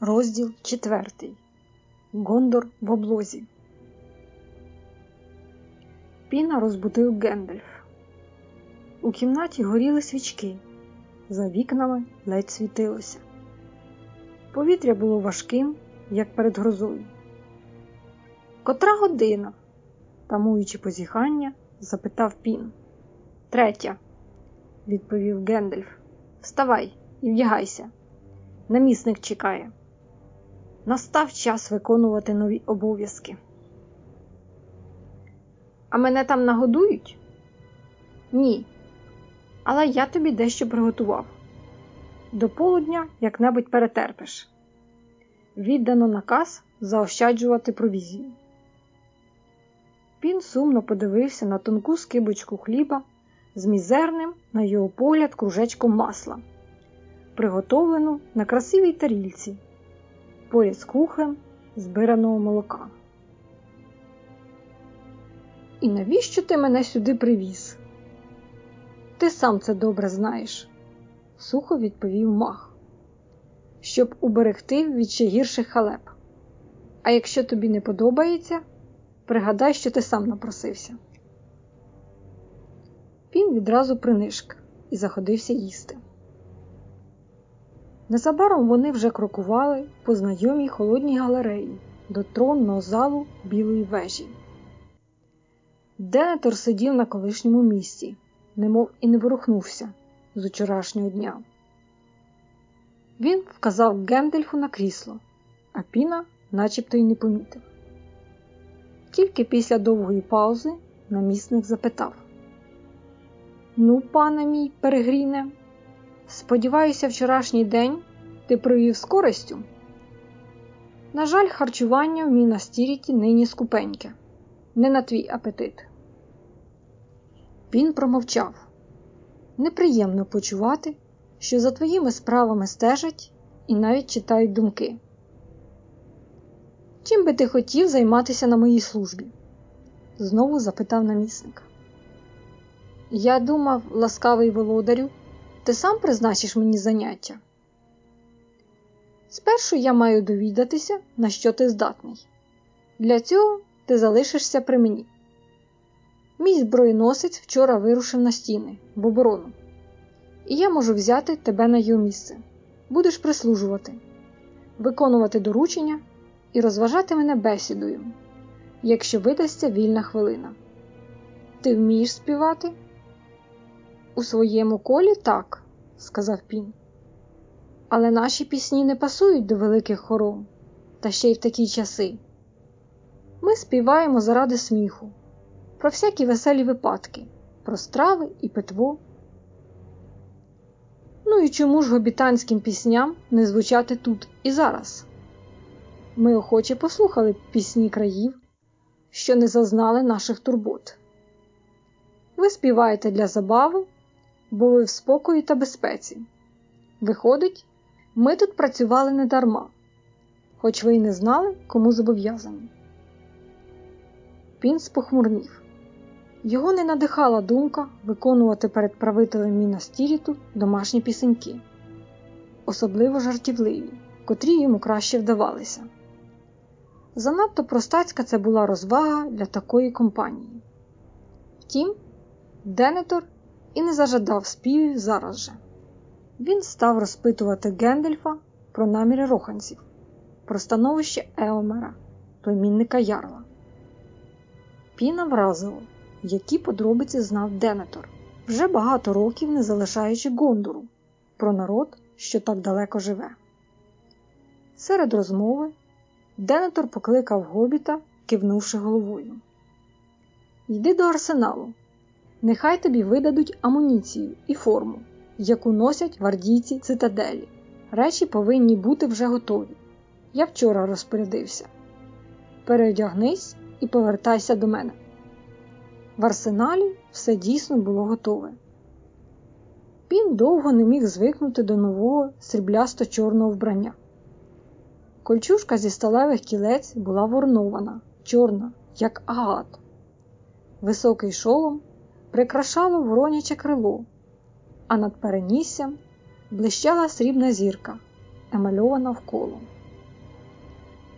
Розділ четвертий. Гондор в облозі. Піна розбудив Гендальф. У кімнаті горіли свічки, за вікнами ледь світилося. Повітря було важким, як перед грозою. Котра година? тамуючи позіхання, запитав Пін. Третя, відповів Гендальф. Вставай і вдягайся. Намісник чекає. Настав час виконувати нові обов'язки. А мене там нагодують? Ні. Але я тобі дещо приготував. До полудня як-небудь перетерпиш. Віддано наказ заощаджувати провізію. Пін сумно подивився на тонку скибочку хліба з мізерним, на його погляд, кружечком масла, приготовлену на красивій тарільці, поряд з кухлем збираного молока. І навіщо ти мене сюди привіз? Ти сам це добре знаєш, сухо відповів мах, щоб уберегти від ще гірших халеп. А якщо тобі не подобається, пригадай, що ти сам напросився. Пін відразу принишк і заходився їсти. Незабаром вони вже крокували по знайомій холодній галереї до тронного залу білої вежі. Денетор сидів на колишньому місці, немов і не ворухнувся з учорашнього дня. Він вказав Гендельфу на крісло, а Піна начебто й не помітив. Тільки після довгої паузи намісник запитав: Ну, пане мій Перегріне, сподіваюся, вчорашній день ти провів з користю? На жаль, харчування в Мінас-Тіріті нині скупеньке, не на твій апетит. Він промовчав. Неприємно почувати, що за твоїми справами стежать і навіть читають думки. Чим би ти хотів займатися на моїй службі? знову запитав намісник. Я думав, ласкавий володарю, ти сам призначиш мені заняття. Спершу я маю довідатися, на що ти здатний. Для цього ти залишишся при мені. Мій зброєносець вчора вирушив на стіни в оборону, і я можу взяти тебе на його місце. Будеш прислужувати, виконувати доручення і розважати мене бесідою, якщо видасться вільна хвилина. Ти вмієш співати? У своєму колі так, сказав Пін. Але наші пісні не пасують до великих хором, та ще й в такі часи. Ми співаємо заради сміху, про всякі веселі випадки, про страви і питво. Ну і чому ж гобітанським пісням не звучати тут і зараз? Ми охоче послухали пісні країв, що не зазнали наших турбот. Ви співаєте для забави, бо ви в спокої та безпеці. Виходить, ми тут працювали не дарма, хоч ви й не знали, кому зобов'язані. Він спохмурнів. Його не надихала думка виконувати перед правителем Мінас-Тіріту домашні пісеньки, особливо жартівливі, котрі йому краще вдавалися. Занадто простацька це була розвага для такої компанії. Втім, Денетор і не зажадав співів зараз же. Він став розпитувати Гендельфа про наміри роханців, про становище Еомера, племінника Ярла. Піна вразило, які подробиці знав Денетор, вже багато років не залишаючи Гондору, про народ, що так далеко живе. Серед розмови Денетор покликав гобіта, кивнувши головою. Йди до арсеналу. Нехай тобі видадуть амуніцію і форму, яку носять гвардійці цитаделі. Речі повинні бути вже готові. Я вчора розпорядився. Переодягнись і повертайся до мене. В арсеналі все дійсно було готове. Пін довго не міг звикнути до нового сріблясто чорного вбрання. Кольчужка зі сталевих кілець була ворнована, чорна, як агат. Високий шолом прикрашало вороняче крило, а над переніссям блищала срібна зірка, емальована вколо.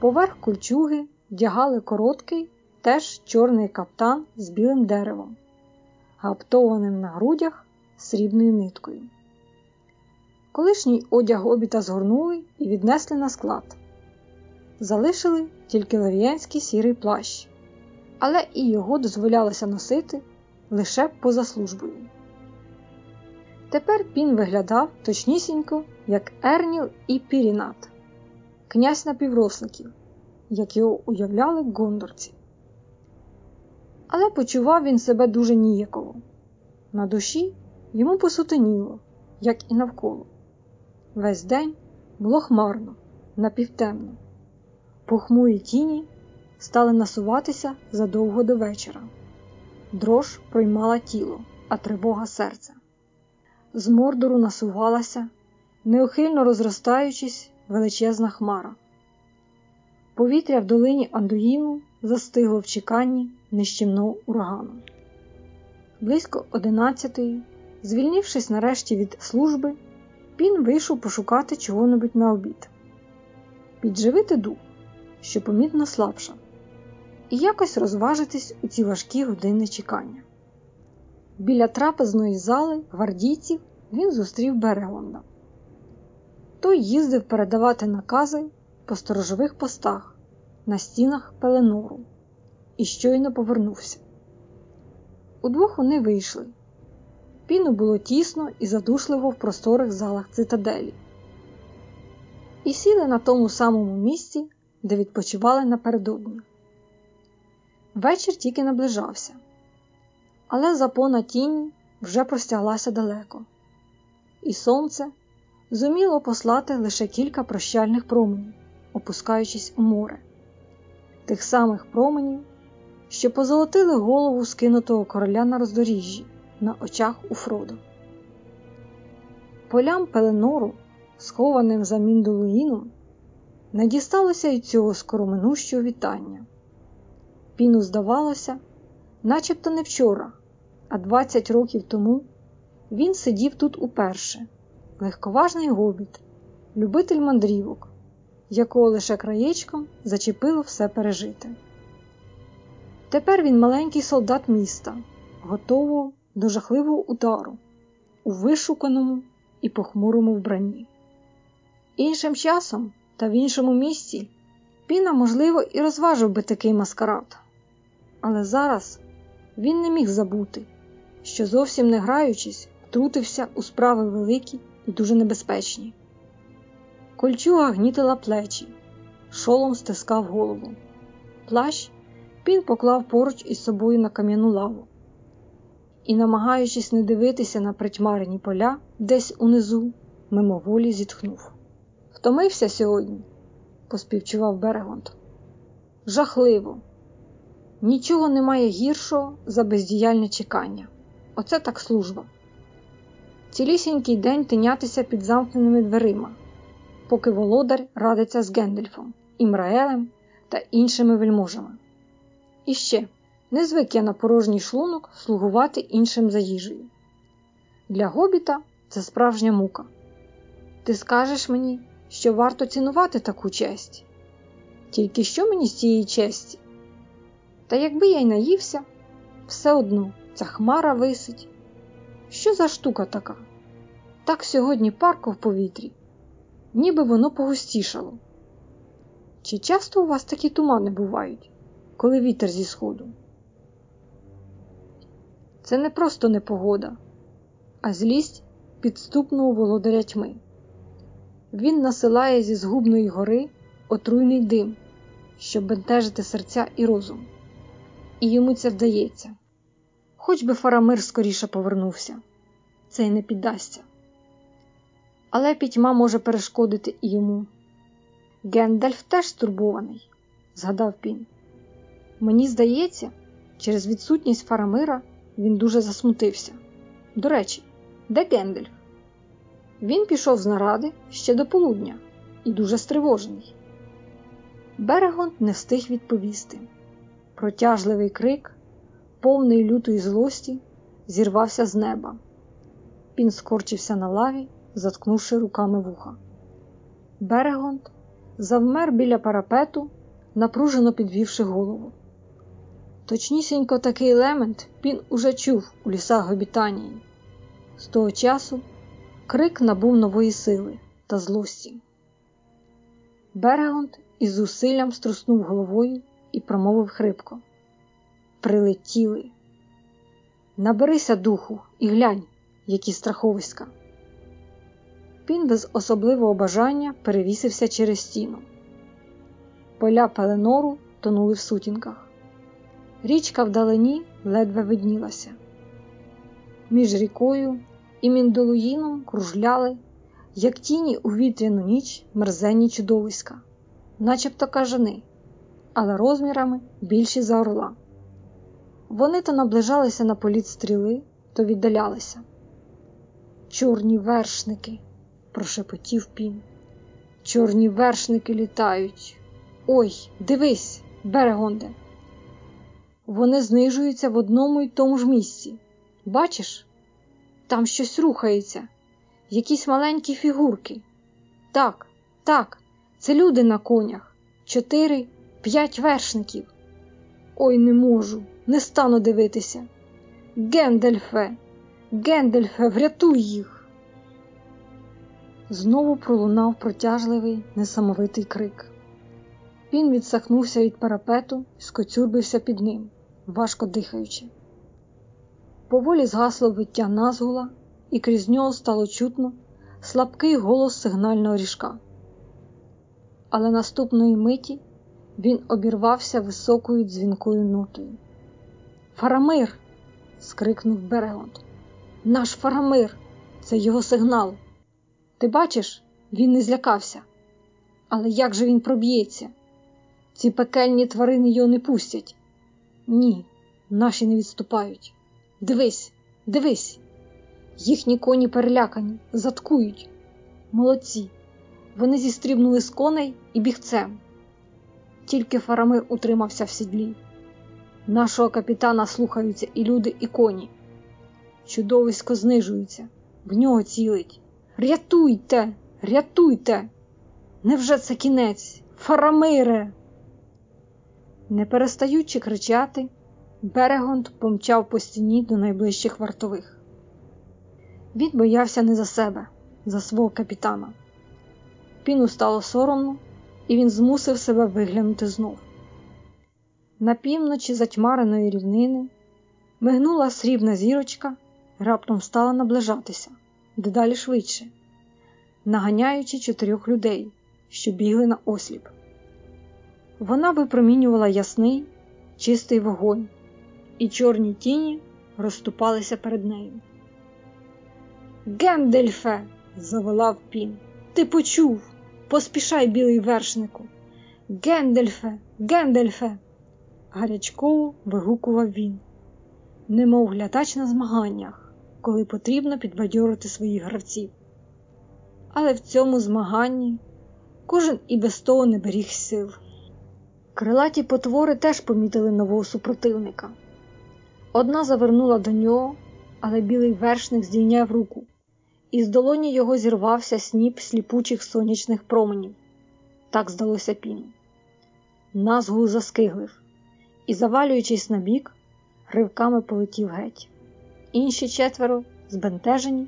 Поверх кольчуги вдягали короткий, теж чорний каптан з білим деревом, гаптованим на грудях срібною ниткою. Колишній одяг обіта згорнули і віднесли на склад. Залишили тільки лавіянський сірий плащ, але і його дозволялося носити лише поза службою. Тепер пін виглядав точнісінько, як Ерніл і Пірінат, князь напівросликів, як його уявляли гондорці. Але почував він себе дуже ніяково. На душі йому посутеніло, як і навколо. Весь день було хмарно, напівтемно. Похмурі тіні стали насуватися задовго до вечора. Дрож проймала тіло, а тривога серце. З мордору насувалася, неухильно розростаючись, величезна хмара. Повітря в долині Андуїну застигло в чеканні нищівного урагану. Близько одинадцятої, звільнившись нарешті від служби, Пін вийшов пошукати чого-небудь на обід, підживити дух, що помітно слабша, і якось розважитись у ці важкі години чекання. Біля трапезної зали гвардійців він зустрів Берегонда. Той їздив передавати накази по сторожових постах на стінах Пеленору і щойно повернувся. Удвох вони вийшли. Піну було тісно і задушливо в просторих залах цитаделі, і сіли на тому самому місці, де відпочивали напередодні. Вечір тільки наближався, але запона тіні вже простяглася далеко, і сонце зуміло послати лише кілька прощальних променів, опускаючись у море, тих самих променів, що позолотили голову скинутого короля на роздоріжжі на очах у Фродо. Полям Пеленору, схованим за Міндулуїном, не дісталося й цього скороминущого вітання. Піну здавалося, начебто не вчора, а 20 років тому він сидів тут уперше, легковажний гобіт, любитель мандрівок, якого лише краєчком зачепило все пережити. Тепер він маленький солдат міста, готового до жахливого удару у вишуканому і похмурому вбранні. Іншим часом та в іншому місці Піна, можливо, і розважив би такий маскарад, але зараз він не міг забути, що зовсім не граючись, втрутився у справи великі і дуже небезпечні. Кольчуга гнітила плечі, шолом стискав голову. Плащ Пін поклав поруч із собою на кам'яну лаву і, намагаючись не дивитися на притьмарені поля десь унизу, мимоволі зітхнув. Втомився сьогодні, поспівчував Берегонт. Жахливо. Нічого немає гіршого за бездіяльне чекання. Оце так служба. Цілісінький день тинятися під замкненими дверима, поки володар радиться з Гендельфом, Імраелем та іншими вельможами. І ще не звик я на порожній шлунок слугувати іншим за їжею. Для гобіта це справжня мука. Ти скажеш мені, що варто цінувати таку честь. Тільки що мені з цієї честі? Та якби я й наївся, все одно ця хмара висить. Що за штука така? Так сьогодні парко в повітрі, ніби воно погустішало. Чи часто у вас такі тумани бувають, коли вітер зі сходу? Це не просто непогода, а злість підступного володаря тьми. Він насилає зі згубної гори отруйний дим, щоб бентежити серця і розум, і йому це вдається. Хоч би Фарамир скоріше повернувся, це й не піддасться. Але пітьма може перешкодити і йому. Гендальф теж стурбований, згадав Пін. Мені здається, через відсутність Фарамира він дуже засмутився. До речі, де Гендальф? Він пішов з наради ще до полудня і дуже стривожений. Берегонт не встиг відповісти. Протяжливий крик, повний лютої злості, зірвався з неба. Він скорчився на лаві, заткнувши руками вуха. Берегонт завмер біля парапету, напружено підвівши голову. Точнісінько такий елемент він уже чув у лісах Гобітанії. З того часу крик набув нової сили та злості. Берегонд із зусиллям струснув головою і промовив хрипко: Прилетіли. Наберися духу і глянь, які страховиська. Він без особливого бажання перевісився через стіну. Поля Пеленору тонули в сутінках. Річка вдалині ледве виднілася. Між рікою і Міндолуїном кружляли, як тіні у вітряну ніч мерзенні чудовиська, начебто кажани, але розмірами більші за орла. Вони то наближалися на політ стріли, то віддалялися. Чорні вершники, прошепотів пін. Чорні вершники літають. Ой, дивись, берегонде. Вони знижуються в одному й тому ж місці. Бачиш? Там щось рухається, якісь маленькі фігурки. Так, так, це люди на конях, чотири, п'ять вершників. Ой, не можу, не стану дивитися. Гендельфе, Гендельфе, врятуй їх. Знову пролунав протяжливий, несамовитий крик. Він відсахнувся від парапету і скоцюрбився під ним, важко дихаючи. Поволі згасло виття назгула, і крізь нього стало чутно слабкий голос сигнального ріжка. Але наступної миті він обірвався високою дзвінкою нотою. Фарамир. скрикнув Берегонд. Наш Фарамир, це його сигнал. Ти бачиш, він не злякався. Але як же він проб'ється? Ці пекельні тварини його не пустять. Ні, наші не відступають. Дивись, дивись, їхні коні перелякані, заткують. Молодці. Вони зістрібнули з коней і бігцем. Тільки Фарамир утримався в сідлі. Нашого капітана слухаються і люди, і коні. Чудовисько знижується, в нього цілить. Рятуйте, рятуйте! Невже це кінець? Фарамире! Не перестаючи кричати, Берегонд помчав по стіні до найближчих вартових. Він боявся не за себе, за свого капітана. Піну стало соромно, і він змусив себе виглянути знов. На півночі затьмареної рівнини мигнула срібна зірочка, раптом стала наближатися дедалі швидше, наганяючи чотирьох людей, що бігли на осліп. Вона випромінювала ясний, чистий вогонь, і чорні тіні розступалися перед нею. Гендельфе, заволав пін, ти почув. Поспішай, білий вершнику. Гендельфе, Гендельфе. гарячково вигукував він, немов глядач на змаганнях, коли потрібно підбадьорити своїх гравців. Але в цьому змаганні кожен і без того не беріг сил. Крилаті потвори теж помітили нового супротивника. Одна завернула до нього, але білий вершник здійняв руку, і з долоні його зірвався сніп сліпучих сонячних променів. Так здалося піну. Назгул заскиглив і, завалюючись на бік, ривками полетів геть. Інші четверо, збентежені,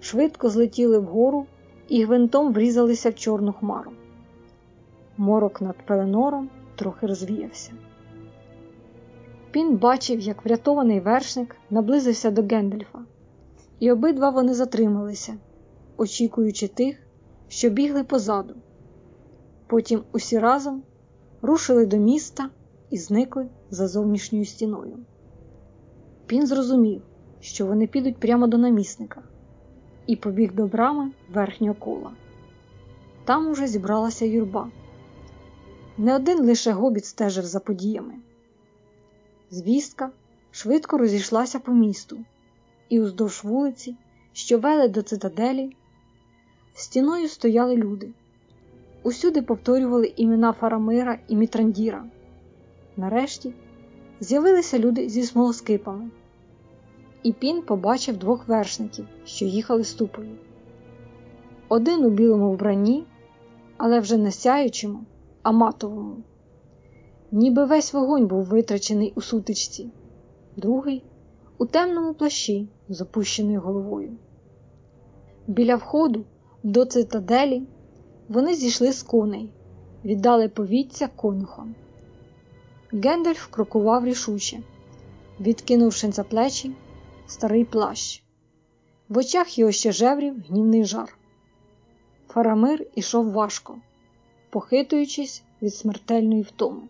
швидко злетіли вгору і гвинтом врізалися в чорну хмару. Морок над пеленором трохи розвіявся. Пін бачив, як врятований вершник наблизився до Гендельфа, і обидва вони затрималися, очікуючи тих, що бігли позаду. Потім усі разом рушили до міста і зникли за зовнішньою стіною. Пін зрозумів, що вони підуть прямо до намісника, і побіг до брами верхнього кола. Там уже зібралася юрба. Не один лише гобіт стежив за подіями. Звістка швидко розійшлася по місту, і уздовж вулиці, що вели до цитаделі, стіною стояли люди. Усюди повторювали імена Фарамира і Мітрандіра. Нарешті з'явилися люди зі смолоскипами, і Пін побачив двох вершників, що їхали ступою. Один у білому вбранні, але вже не сяючому, а матовому. Ніби весь вогонь був витрачений у сутичці, другий у темному плащі з головою. Біля входу до цитаделі вони зійшли з коней, віддали повіття конюхам. Гендальф крокував рішуче, відкинувши за плечі старий плащ. В очах його ще жеврів гнівний жар. Фарамир ішов важко, похитуючись від смертельної втоми.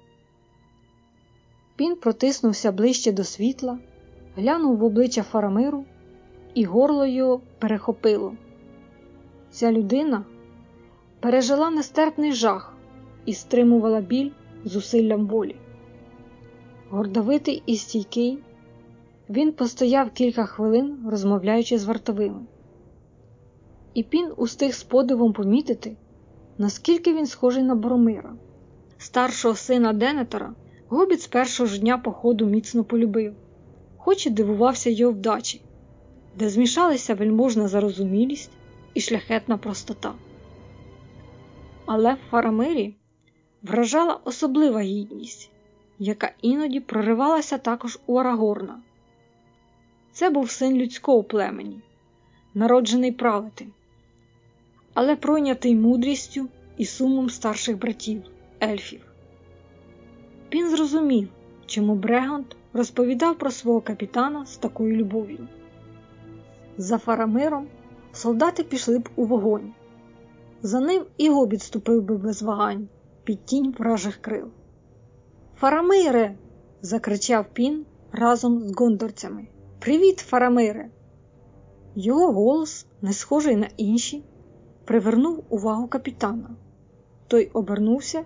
Пін протиснувся ближче до світла, глянув в обличчя Фарамиру, і горло його перехопило. Ця людина пережила нестерпний жах і стримувала біль зусиллям волі. Гордовитий і стійкий, він постояв кілька хвилин, розмовляючи з вартовими. І Пін устиг з подивом помітити, наскільки він схожий на Боромира. Старшого сина Денетора Гобіт з першого ж дня походу міцно полюбив, хоч і дивувався його вдачі, де змішалися вельможна зарозумілість і шляхетна простота. Але в Фарамирі вражала особлива гідність, яка іноді проривалася також у Арагорна. Це був син людського племені, народжений правити, але пройнятий мудрістю і сумом старших братів, ельфів. Він зрозумів, чому Брегант розповідав про свого капітана з такою любов'ю. За Фарамиром солдати пішли б у вогонь. За ним і гобіт ступив би без вагань під тінь вражих крил. Фарамире. закричав Пін разом з гондорцями. Привіт, Фарамире! Його голос, не схожий на інші, привернув увагу капітана. Той обернувся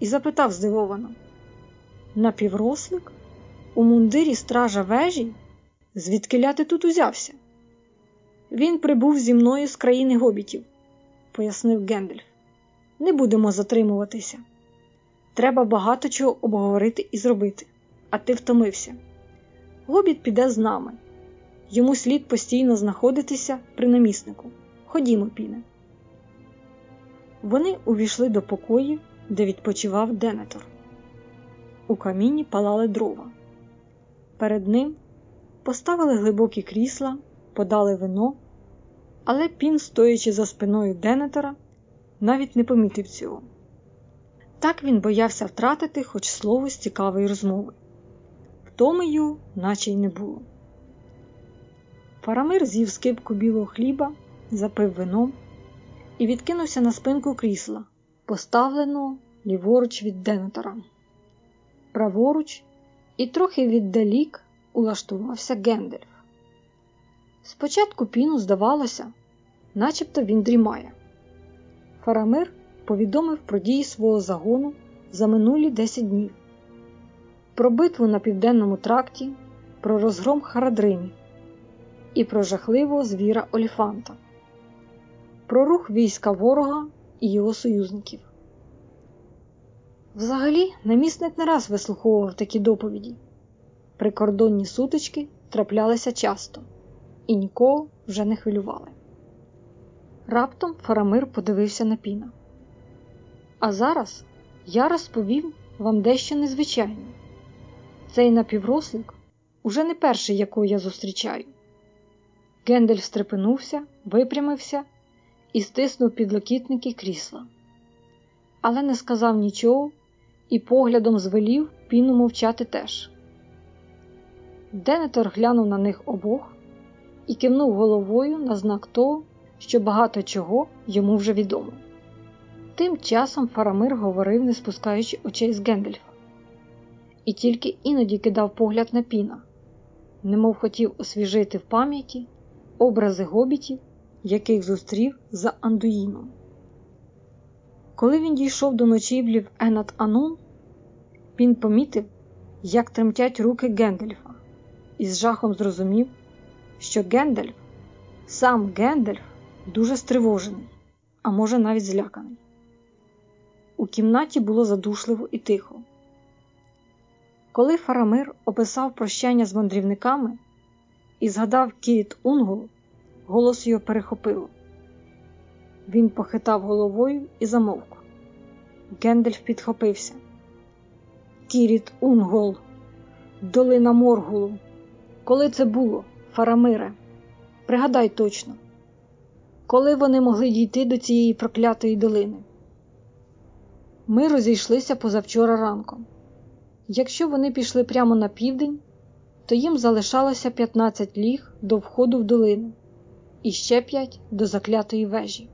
і запитав здивовано: Напіврослик? У мундирі стража вежі? Звідки ти тут узявся? Він прибув зі мною з країни гобітів, пояснив Гендальф. Не будемо затримуватися. Треба багато чого обговорити і зробити, а ти втомився. Гобіт піде з нами. Йому слід постійно знаходитися при наміснику. Ходімо, піне. Вони увійшли до покоїв, де відпочивав Денетор. У каміні палали дрова. Перед ним поставили глибокі крісла, подали вино, але пін, стоячи за спиною Денетора, навіть не помітив цього. Так він боявся втратити хоч слово з цікавої розмови. Втоми його наче й не було. Фарамир з'їв скипку білого хліба, запив вином і відкинувся на спинку крісла, поставленого ліворуч від Денетора. Праворуч і трохи віддалік улаштувався Гендельф. Спочатку піну здавалося, начебто він дрімає. Фарамир повідомив про дії свого загону за минулі 10 днів, про битву на південному тракті, про розгром Харадримів і про жахливого звіра Оліфанта, про рух війська ворога і його союзників. Взагалі, намісник не раз вислуховував такі доповіді. Прикордонні сутички траплялися часто і нікого вже не хвилювали. Раптом Фарамир подивився на піна. А зараз я розповім вам дещо незвичайне. Цей напіврослик уже не перший, якого я зустрічаю. Гендель встрепенувся, випрямився і стиснув підлокітники крісла, але не сказав нічого і поглядом звелів піну мовчати теж. Денетор глянув на них обох і кивнув головою на знак того, що багато чого йому вже відомо. Тим часом Фарамир говорив, не спускаючи очей з Гендельфа, і тільки іноді кидав погляд на піна, немов хотів освіжити в пам'яті образи гобітів, яких зустрів за Андуїном. Коли він дійшов до ночівлі в Енат Анун, він помітив, як тремтять руки Гендельфа, і з жахом зрозумів, що Гендельф, сам Гендельф, дуже стривожений, а може навіть зляканий. У кімнаті було задушливо і тихо. Коли Фарамир описав прощання з мандрівниками і згадав Кіріт Унгол, голос його перехопило. Він похитав головою і замовк. Гендельф підхопився. Кіріт Унгол, долина Моргулу. Коли це було, Фарамире? Пригадай точно, коли вони могли дійти до цієї проклятої долини? Ми розійшлися позавчора ранком. Якщо вони пішли прямо на південь, то їм залишалося 15 ліг до входу в долину і ще 5 до заклятої вежі.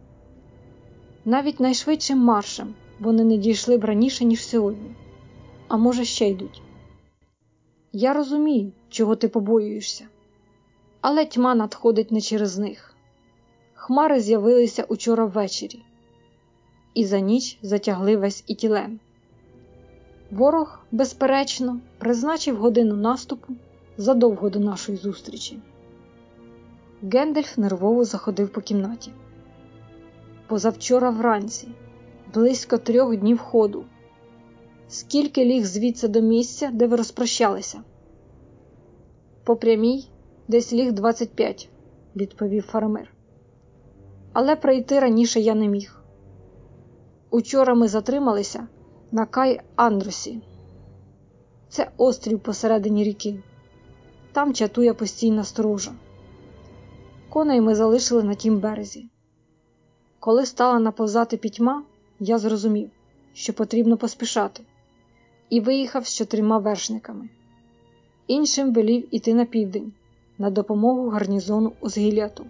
Навіть найшвидшим маршем вони не дійшли б раніше, ніж сьогодні, а може, ще йдуть. Я розумію, чого ти побоюєшся, але тьма надходить не через них. Хмари з'явилися учора ввечері, і за ніч затягли весь ітілем. Ворог, безперечно, призначив годину наступу задовго до нашої зустрічі. Гендельф нервово заходив по кімнаті. Позавчора вранці, близько трьох днів ходу. Скільки ліг звідси до місця, де ви розпрощалися? По прямій десь ліг 25, відповів фармер. Але прийти раніше я не міг. Учора ми затрималися на Кай Андросі. Це острів посередині ріки. Там чатує постійна сторожа. Коней ми залишили на тім березі. Коли стала наповзати пітьма, я зрозумів, що потрібно поспішати, і виїхав з чотирма вершниками. Іншим велів іти на південь на допомогу гарнізону Узгіляту.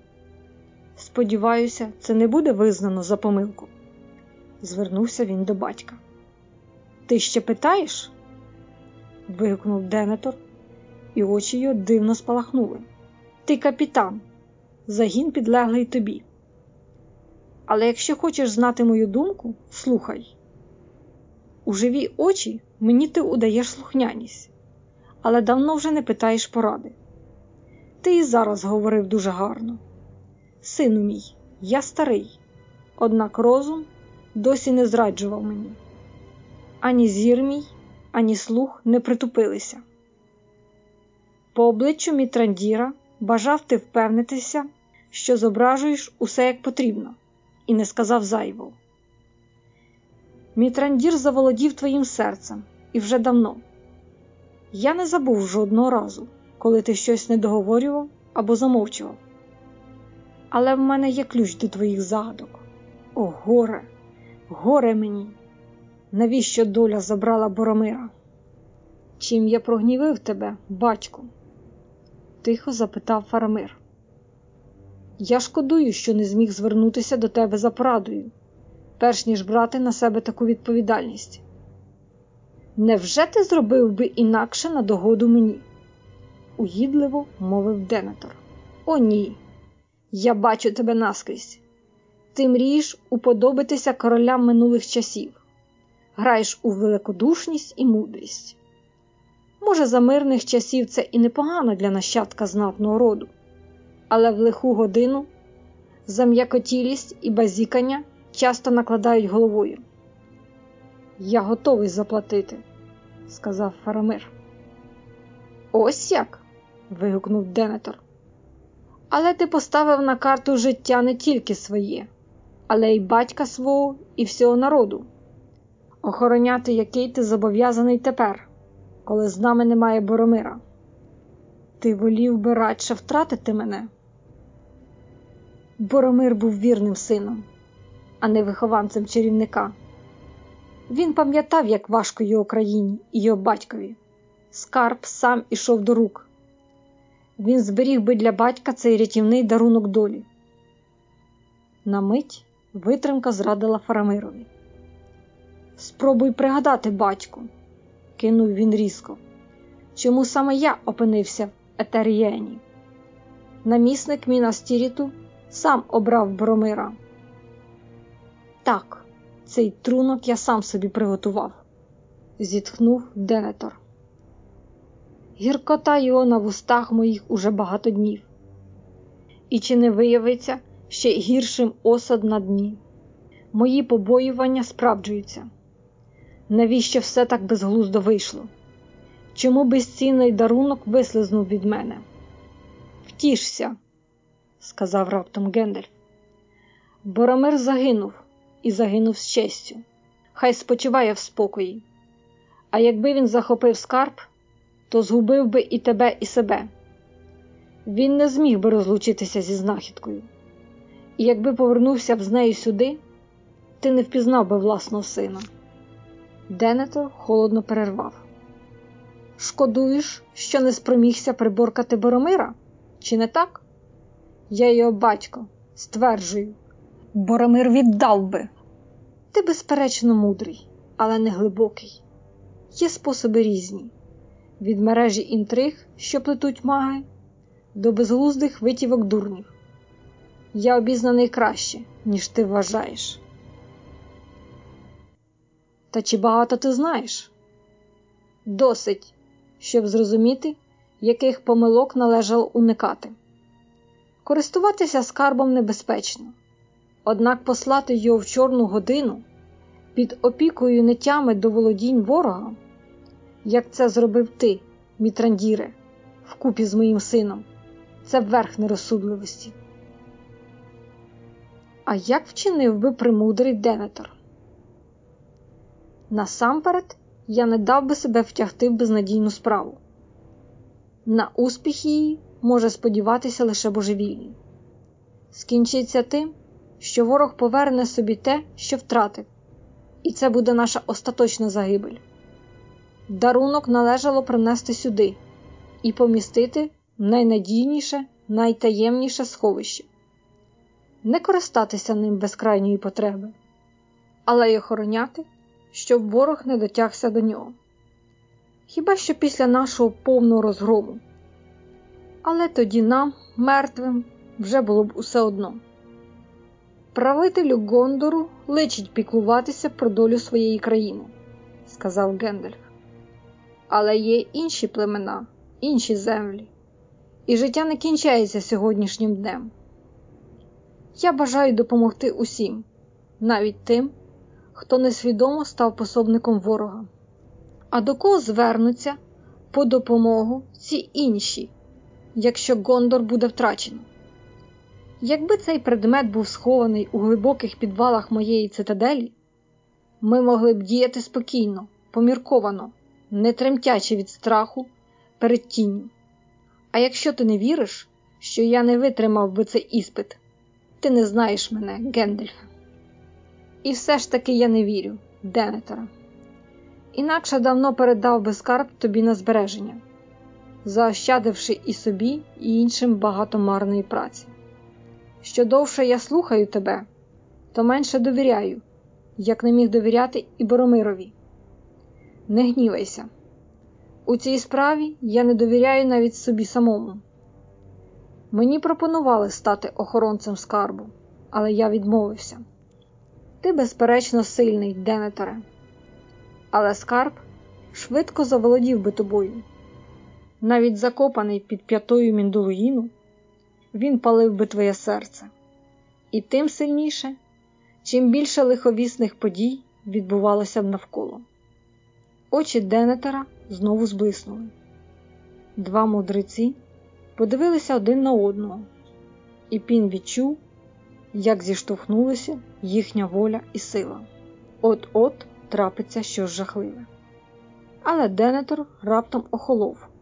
Сподіваюся, це не буде визнано за помилку. Звернувся він до батька. Ти ще питаєш? вигукнув Денетор, і очі його дивно спалахнули. Ти капітан, загін підлеглий тобі. Але якщо хочеш знати мою думку, слухай. У живі очі мені ти удаєш слухняність, але давно вже не питаєш поради. Ти і зараз говорив дуже гарно. Сину мій, я старий, однак розум досі не зраджував мені. Ані зір мій, ані слух не притупилися. По обличчю Мітрандіра бажав ти впевнитися, що зображуєш усе як потрібно, і не сказав зайвого. Мітрандір заволодів твоїм серцем і вже давно. Я не забув жодного разу, коли ти щось не договорював або замовчував. Але в мене є ключ до твоїх загадок. О, горе, горе мені! Навіщо доля забрала Боромира? Чим я прогнівив тебе, батьку? тихо запитав Фарамир. Я шкодую, що не зміг звернутися до тебе за порадою, перш ніж брати на себе таку відповідальність. Невже ти зробив би інакше на догоду мені? угідливо мовив Денетор. О, ні. Я бачу тебе наскрізь. Ти мрієш уподобитися королям минулих часів, граєш у великодушність і мудрість. Може, за мирних часів це і непогано для нащадка знатного роду, але в лиху годину зам'якотілість і базікання часто накладають головою. Я готовий заплатити, сказав Фарамир. Ось як. вигукнув Денетор. Але ти поставив на карту життя не тільки своє, але й батька свого і всього народу, охороняти який ти зобов'язаний тепер, коли з нами немає Боромира. Ти волів би радше втратити мене. Боромир був вірним сином, а не вихованцем чарівника. Він пам'ятав, як важко його країні і його батькові. Скарб сам ішов до рук. Він зберіг би для батька цей рятівний дарунок долі. На мить витримка зрадила Фарамирові. Спробуй пригадати, батьку, кинув він різко. Чому саме я опинився в Ітілієні? Намісник Мінас-Тіріту сам обрав Боромира. Так, цей трунок я сам собі приготував, зітхнув Денетор. Гіркота його на вустах моїх уже багато днів. І чи не виявиться ще гіршим осад на дні? Мої побоювання справджуються. Навіщо все так безглуздо вийшло? Чому безцінний дарунок вислизнув від мене? Втішся, сказав раптом Гендальф. Боромир загинув і загинув з честю. Хай спочиває в спокої. А якби він захопив скарб, то згубив би і тебе, і себе. Він не зміг би розлучитися зі знахідкою. І якби повернувся б з нею сюди, ти не впізнав би власного сина. Денетор холодно перервав. Шкодуєш, що не спромігся приборкати Боромира? Чи не так? Я його батько, стверджую, Боромир віддав би. Ти, безперечно, мудрий, але не глибокий. Є способи різні від мережі інтриг, що плетуть маги, до безглуздих витівок дурнів. Я обізнаний краще, ніж ти вважаєш. Та чи багато ти знаєш? Досить, щоб зрозуміти, яких помилок належало уникати. Користуватися скарбом небезпечно, однак послати його в чорну годину під опікою нетями до володінь ворога, як це зробив ти, Мітрандіре, вкупі з моїм сином, це верх нерозсудливості. А як вчинив би премудрий Денетор? Насамперед, я не дав би себе втягти в безнадійну справу. На успіх її може сподіватися лише божевільний. Скінчиться тим, що ворог поверне собі те, що втратив, і це буде наша остаточна загибель. Дарунок належало принести сюди і помістити найнадійніше, найтаємніше сховище, не користатися ним без крайньої потреби, але й охороняти, щоб ворог не дотягся до нього. Хіба що після нашого повного розгрому. Але тоді нам, мертвим, вже було б усе одно. Правителю Гондору личить піклуватися про долю своєї країни, сказав Гендальф. Але є інші племена, інші землі, і життя не кінчається сьогоднішнім днем. Я бажаю допомогти усім, навіть тим, хто несвідомо став пособником ворога. А до кого звернуться по допомогу ці інші, якщо Гондор буде втрачено? Якби цей предмет був схований у глибоких підвалах моєї цитаделі, ми могли б діяти спокійно, помірковано, не тремтячи від страху перед тінню. А якщо ти не віриш, що я не витримав би цей іспит, ти не знаєш мене, Гендельфе. І все ж таки я не вірю, Денетера. Інакше давно передав би скарб тобі на збереження, заощадивши і собі, і іншим багато марної праці. Що довше я слухаю тебе, то менше довіряю, як не міг довіряти і Боромирові. Не гнівайся. У цій справі я не довіряю навіть собі самому. Мені пропонували стати охоронцем скарбу, але я відмовився. Ти, безперечно, сильний, Денетере, але скарб швидко заволодів би тобою. Навіть закопаний під п'ятою Міндулуїну, він палив би твоє серце, і тим сильніше, чим більше лиховісних подій відбувалося б навколо. Очі Денетера знову зблиснули. Два мудреці подивилися один на одного, і Пін відчув, як зіштовхнулися їхня воля і сила. От-от трапиться щось жахливе. Але Денетор раптом охолов.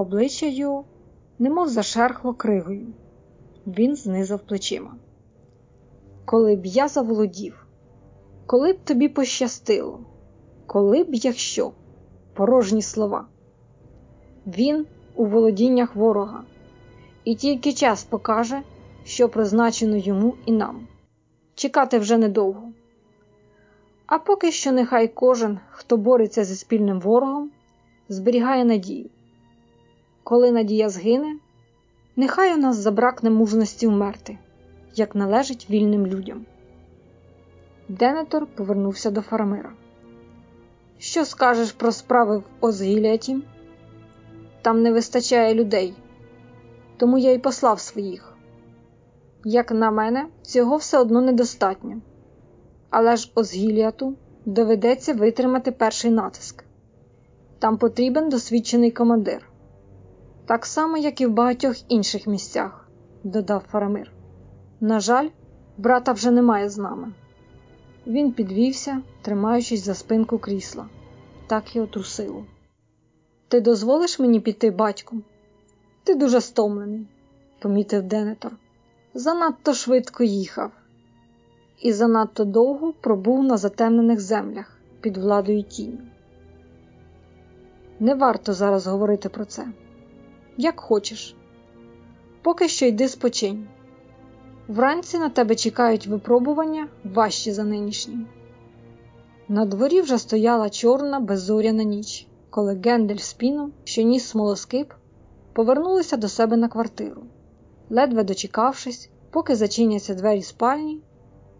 Обличчя його немов зашерхло кривою. Він знизав плечима. Коли б я заволодів, коли б тобі пощастило, коли б якщо порожні слова. Він у володіннях ворога, і тільки час покаже, що призначено йому і нам. Чекати вже недовго. А поки що нехай кожен, хто бореться зі спільним ворогом, зберігає надію. Коли надія згине, нехай у нас забракне мужності вмерти, як належить вільним людям. Денетор повернувся до Фарамира. Що скажеш про справи в Озгіліаті? Там не вистачає людей, тому я й послав своїх. Як на мене, цього все одно недостатньо, але ж Озгіліату доведеться витримати перший натиск. Там потрібен досвідчений командир, так само, як і в багатьох інших місцях, додав Фарамир. На жаль, Брата вже немає з нами. Він підвівся, тримаючись за спинку крісла, так його трусило. Ти дозволиш мені піти, батьку? Ти дуже стомлений, помітив Денетор. Занадто швидко їхав і занадто довго пробув на затемнених землях під владою тіні. Не варто зараз говорити про це. Як хочеш. Поки що йди спочинь. Вранці на тебе чекають випробування важчі за нинішні. На дворі вже стояла чорна беззоряна ніч, коли Гендель з піном, що ніс смолоскип, повернулися до себе на квартиру. Ледве дочекавшись, поки зачиняться двері спальні,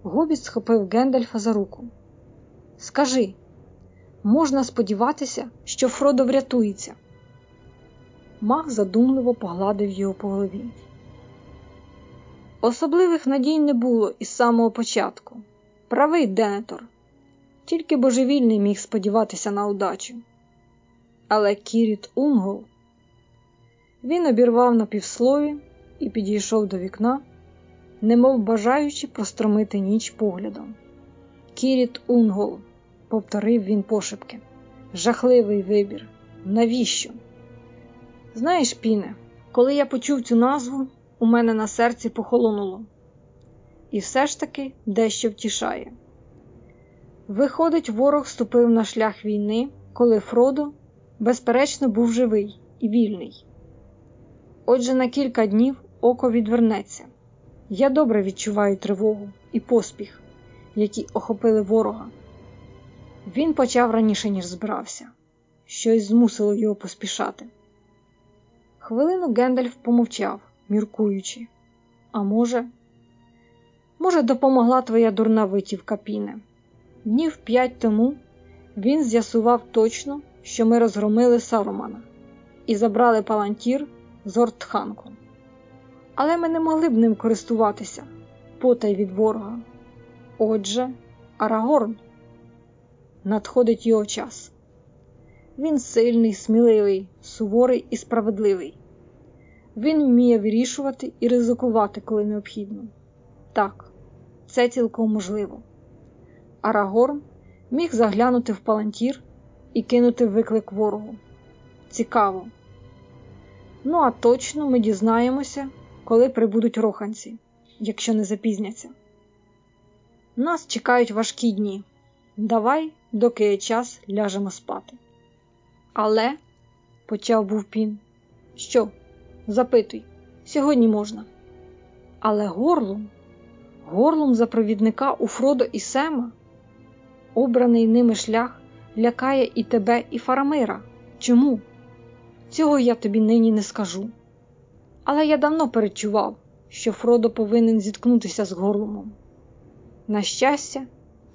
Гобіт схопив Гендальфа за руку. Скажи, можна сподіватися, що Фродо врятується? Мах задумливо погладив його по голові. Особливих надій не було із самого початку. Правий Денетор. Тільки божевільний міг сподіватися на удачу. Але Кіріт Унгол він обірвав на півслові і підійшов до вікна, немов бажаючи простромити ніч поглядом. Кіріт Унгол, повторив він пошепки. Жахливий вибір. Навіщо? Знаєш, Піне, коли я почув цю назву, у мене на серці похолонуло. І все ж таки дещо втішає. Виходить, ворог ступив на шлях війни, коли Фродо, безперечно, був живий і вільний. Отже, на кілька днів око відвернеться. Я добре відчуваю тривогу і поспіх, які охопили ворога. Він почав раніше, ніж збирався, щось змусило його поспішати. Хвилину Гендальф помовчав, міркуючи. А може, може, допомогла твоя дурна витівка Піне. Днів п'ять тому він з'ясував точно, що ми розгромили Сарумана і забрали палантір з Ортханку. Але ми не могли б ним користуватися потай від ворога. Отже, Арагорн надходить його час. Він сильний, сміливий, суворий і справедливий. Він вміє вирішувати і ризикувати, коли необхідно. Так, це цілком можливо. Арагорн міг заглянути в палантір і кинути виклик ворогу. Цікаво. Ну, а точно ми дізнаємося, коли прибудуть роханці, якщо не запізняться. Нас чекають важкі дні. Давай, доки є час, ляжемо спати. Але, почав був пін, що? Запитуй, сьогодні можна. Але горлом, горлом за провідника у Фродо і Сема, обраний ними шлях лякає і тебе, і Фарамира. Чому? Цього я тобі нині не скажу. Але я давно перечував, що Фродо повинен зіткнутися з горлумом. На щастя,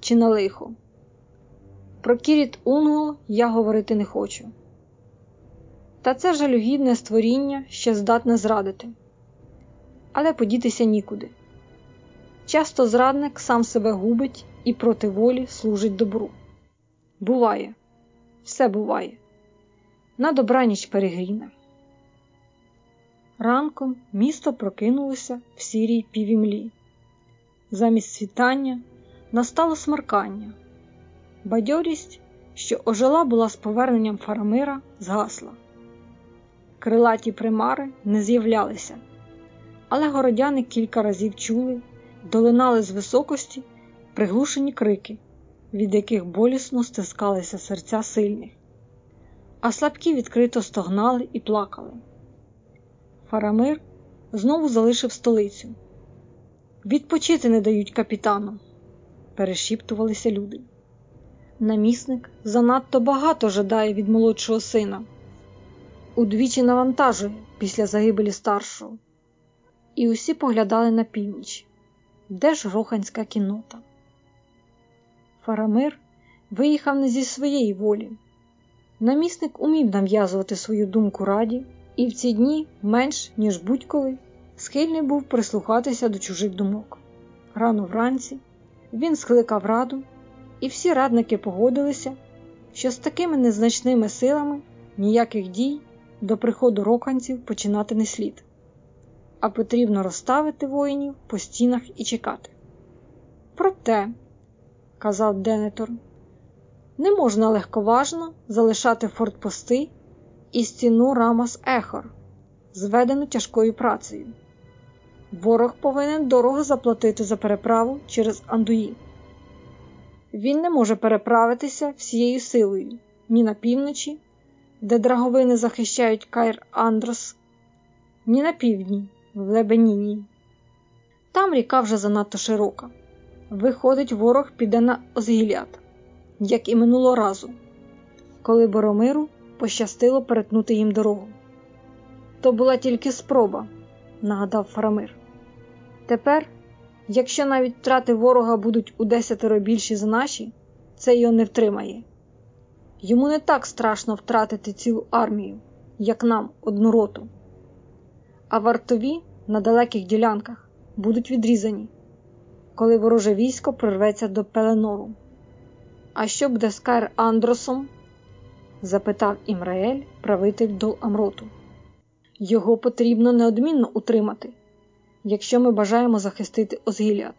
чи на лихо. Про Кіріт Унгол я говорити не хочу. Та це жалюгідне створіння ще здатне зрадити, але подітися нікуди. Часто зрадник сам себе губить і проти волі служить добру. Буває, все буває. На добраніч перегріне. Ранком місто прокинулося в сірій півімлі. Замість світання настало смеркання. Бадьорість, що ожила була з поверненням Фарамира, згасла крилаті примари не з'являлися, але городяни кілька разів чули, долинали з високості приглушені крики, від яких болісно стискалися серця сильних, а слабкі відкрито стогнали і плакали. Фарамир знову залишив столицю. Відпочити не дають капітану, перешіптувалися люди. Намісник занадто багато жадає від молодшого сина удвічі навантажує після загибелі старшого, і усі поглядали на північ, де ж роханська кінота. Фарамир виїхав не зі своєї волі. Намісник умів нав'язувати свою думку раді, і в ці дні менш, ніж будь-коли, схильний був прислухатися до чужих думок. Рано вранці він скликав раду, і всі радники погодилися, що з такими незначними силами ніяких дій до приходу роканців починати не слід, а потрібно розставити воїнів по стінах і чекати. Проте, казав Денетор, не можна легковажно залишати фортпости і стіну Рамас Ехор, зведену тяжкою працею. Ворог повинен дорого заплатити за переправу через Андуї. Він не може переправитися всією силою ні на півночі, де драговини захищають Кайр Андрос, ні на півдні, в Лебеніні. Там ріка вже занадто широка. Виходить, ворог піде на Озгілят, як і минулого разу, коли Боромиру пощастило перетнути їм дорогу. То була тільки спроба, нагадав Фарамир. Тепер, якщо навіть втрати ворога будуть у десятеро більші за наші, це його не втримає. Йому не так страшно втратити цілу армію, як нам одну роту. А вартові на далеких ділянках будуть відрізані, коли вороже військо прорветься до Пеленору. А що буде з Кайр Андросом? запитав Імраель, правитель дол Амроту. Його потрібно неодмінно утримати, якщо ми бажаємо захистити Озгілят.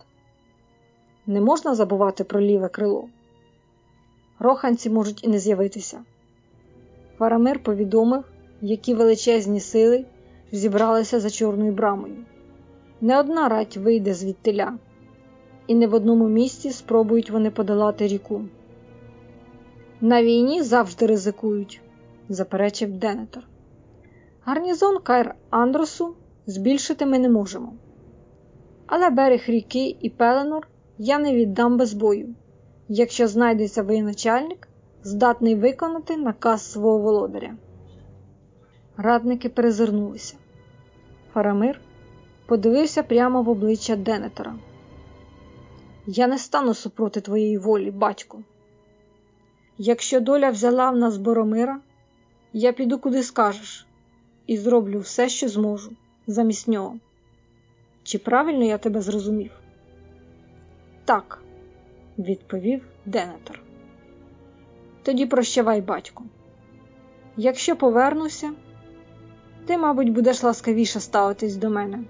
Не можна забувати про ліве крило. Роханці можуть і не з'явитися. Фарамир повідомив, які величезні сили зібралися за Чорною брамою. Не одна рать вийде звідтиля, і не в одному місці спробують вони подолати ріку. На війні завжди ризикують, заперечив Денетор. Гарнізон Кайр Андросу збільшити ми не можемо. Але берег ріки і Пеленор я не віддам без бою, якщо знайдеться воєначальник, здатний виконати наказ свого володаря. Радники перезирнулися. Фарамир подивився прямо в обличчя Денетора. Я не стану супроти твоєї волі, батьку. Якщо доля взяла в нас Боромира, я піду куди скажеш, і зроблю все, що зможу, замість нього. Чи правильно я тебе зрозумів? Так, відповів Денетор. Тоді прощавай, батьку. Якщо повернуся, ти, мабуть, будеш ласкавіше ставитись до мене.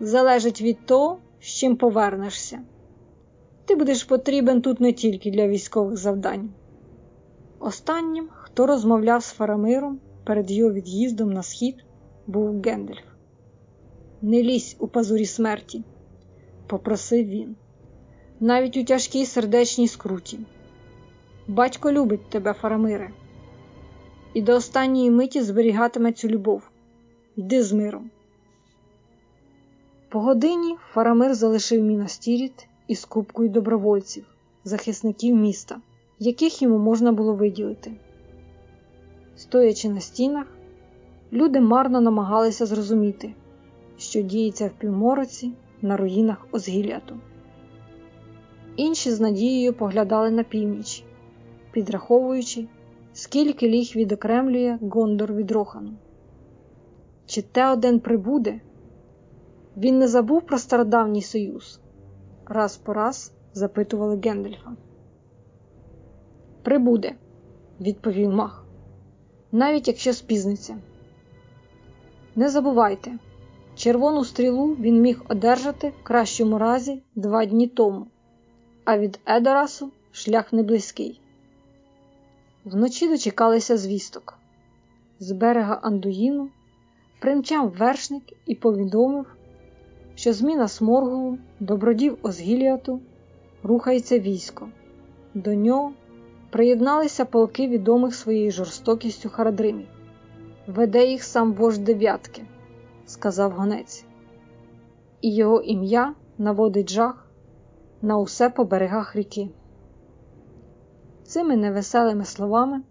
Залежить від того, з чим повернешся. Ти будеш потрібен тут не тільки для військових завдань. Останнім, хто розмовляв з Фарамиром перед його від'їздом на схід, був Гендальф. Не лізь у пазурі смерті, попросив він, навіть у тяжкій сердечній скруті. Батько любить тебе, Фарамире, і до останньої миті зберігатиме цю любов. Йди з миром. По годині Фарамир залишив Мінас-Тіріт із купкою добровольців, захисників міста, яких йому можна було виділити. Стоячи на стінах, люди марно намагалися зрозуміти, що діється в півмороці на руїнах Озгіляту. Інші з надією поглядали на північ, підраховуючи, скільки ліг відокремлює Гондор від Рохану. Чи те один прибуде? Він не забув про стародавній союз, раз по раз запитували Гендельфа. Прибуде, відповів мах, навіть якщо спізниться. Не забувайте, червону стрілу він міг одержати в кращому разі два дні тому, а від Едорасу шлях не близький. Вночі дочекалися звісток. З берега Андуїну примчав вершник і повідомив, що зміна Сморгулу, добродів Озгіліату, рухається військо. До нього приєдналися полки відомих своєю жорстокістю харадримів. Веде їх сам вождь дев'ятки, сказав гонець, і його ім'я наводить жах на усе по берегах ріки. Цими невеселими словами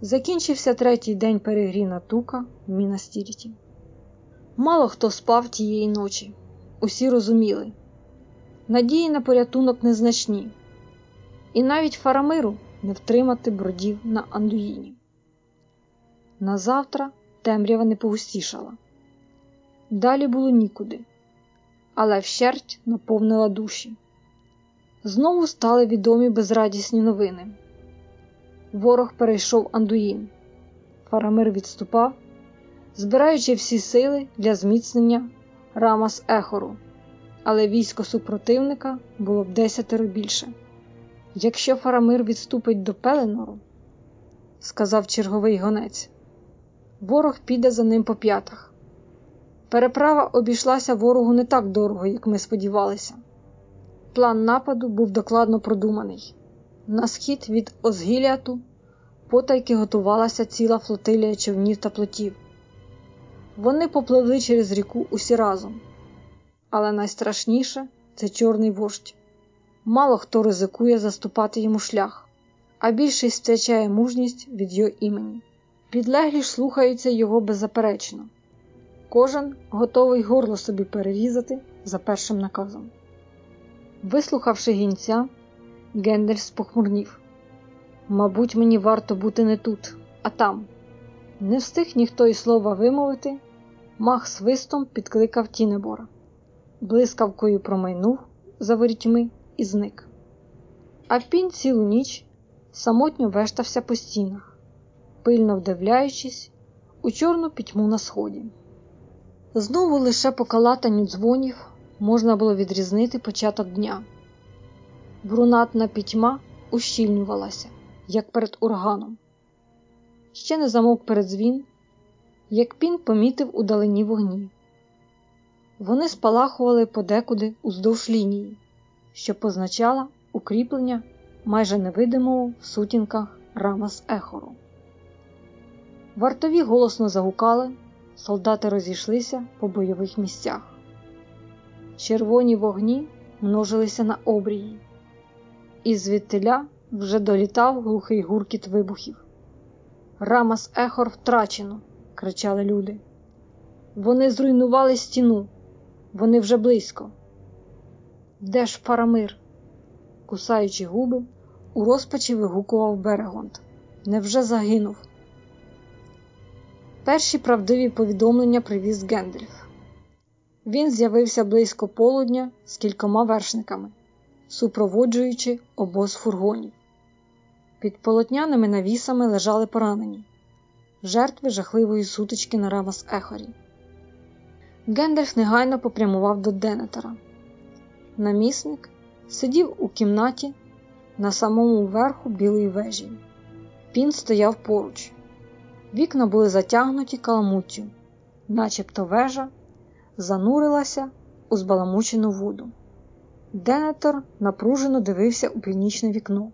закінчився третій день Перегріна Тука в Мінас-Тіріті. Мало хто спав тієї ночі, усі розуміли, надії на порятунок незначні, і навіть Фарамиру не втримати бродів на Андуїні. Назавтра темрява не погустішала. Далі було нікуди, але вщерть наповнила душі. Знову стали відомі безрадісні новини. Ворог перейшов Андуїн. Фарамир відступав, збираючи всі сили для зміцнення Рамас Ехору але військо супротивника було в десятеро більше. Якщо Фарамир відступить до Пеленору, сказав черговий гонець, ворог піде за ним по п'ятах. Переправа обійшлася ворогу не так дорого, як ми сподівалися. План нападу був докладно продуманий. На схід від Озгіліату потайки готувалася ціла флотилія човнів та плотів. Вони попливли через ріку усі разом. Але найстрашніше це чорний вождь. Мало хто ризикує заступати йому шлях, а більшість втрачає мужність від його імені. Підлеглі ж слухаються його беззаперечно. Кожен готовий горло собі перерізати за першим наказом. Вислухавши гінця, Гендельс похмурнів. Мабуть, мені варто бути не тут, а там. Не встиг ніхто й слова вимовити, мах свистом підкликав Тінебора. Блискавкою промайнув за ворітьми і зник. А пін цілу ніч самотньо вештався по стінах, пильно вдивляючись у чорну пітьму на сході. Знову лише по калатанню дзвонів можна було відрізнити початок дня. Брунатна пітьма ущільнювалася, як перед ураганом. Ще не замовк передзвін, як пін помітив удалені вогні. Вони спалахували подекуди уздовж лінії, що позначала укріплення майже невидимого в сутінках Рамас Ехору. Вартові голосно загукали, солдати розійшлися по бойових місцях. Червоні вогні множилися на обрії, і звідтиля вже долітав глухий гуркіт вибухів. Рамас Ехор втрачено, кричали люди. Вони зруйнували стіну, вони вже близько. Де ж Фарамир? Кусаючи губи, у розпачі вигукував Берегонд. Невже загинув? Перші правдиві повідомлення привіз Гендельф. Він з'явився близько полудня з кількома вершниками, супроводжуючи обоз фургонів. Під полотняними навісами лежали поранені, жертви жахливої сутички на Рамас Ехорі. Гендальф негайно попрямував до Денетера. Намісник сидів у кімнаті на самому верху білої вежі. Пін стояв поруч. Вікна були затягнуті каламуттю, начебто вежа занурилася у збаламучену воду. Денетор напружено дивився у північне вікно,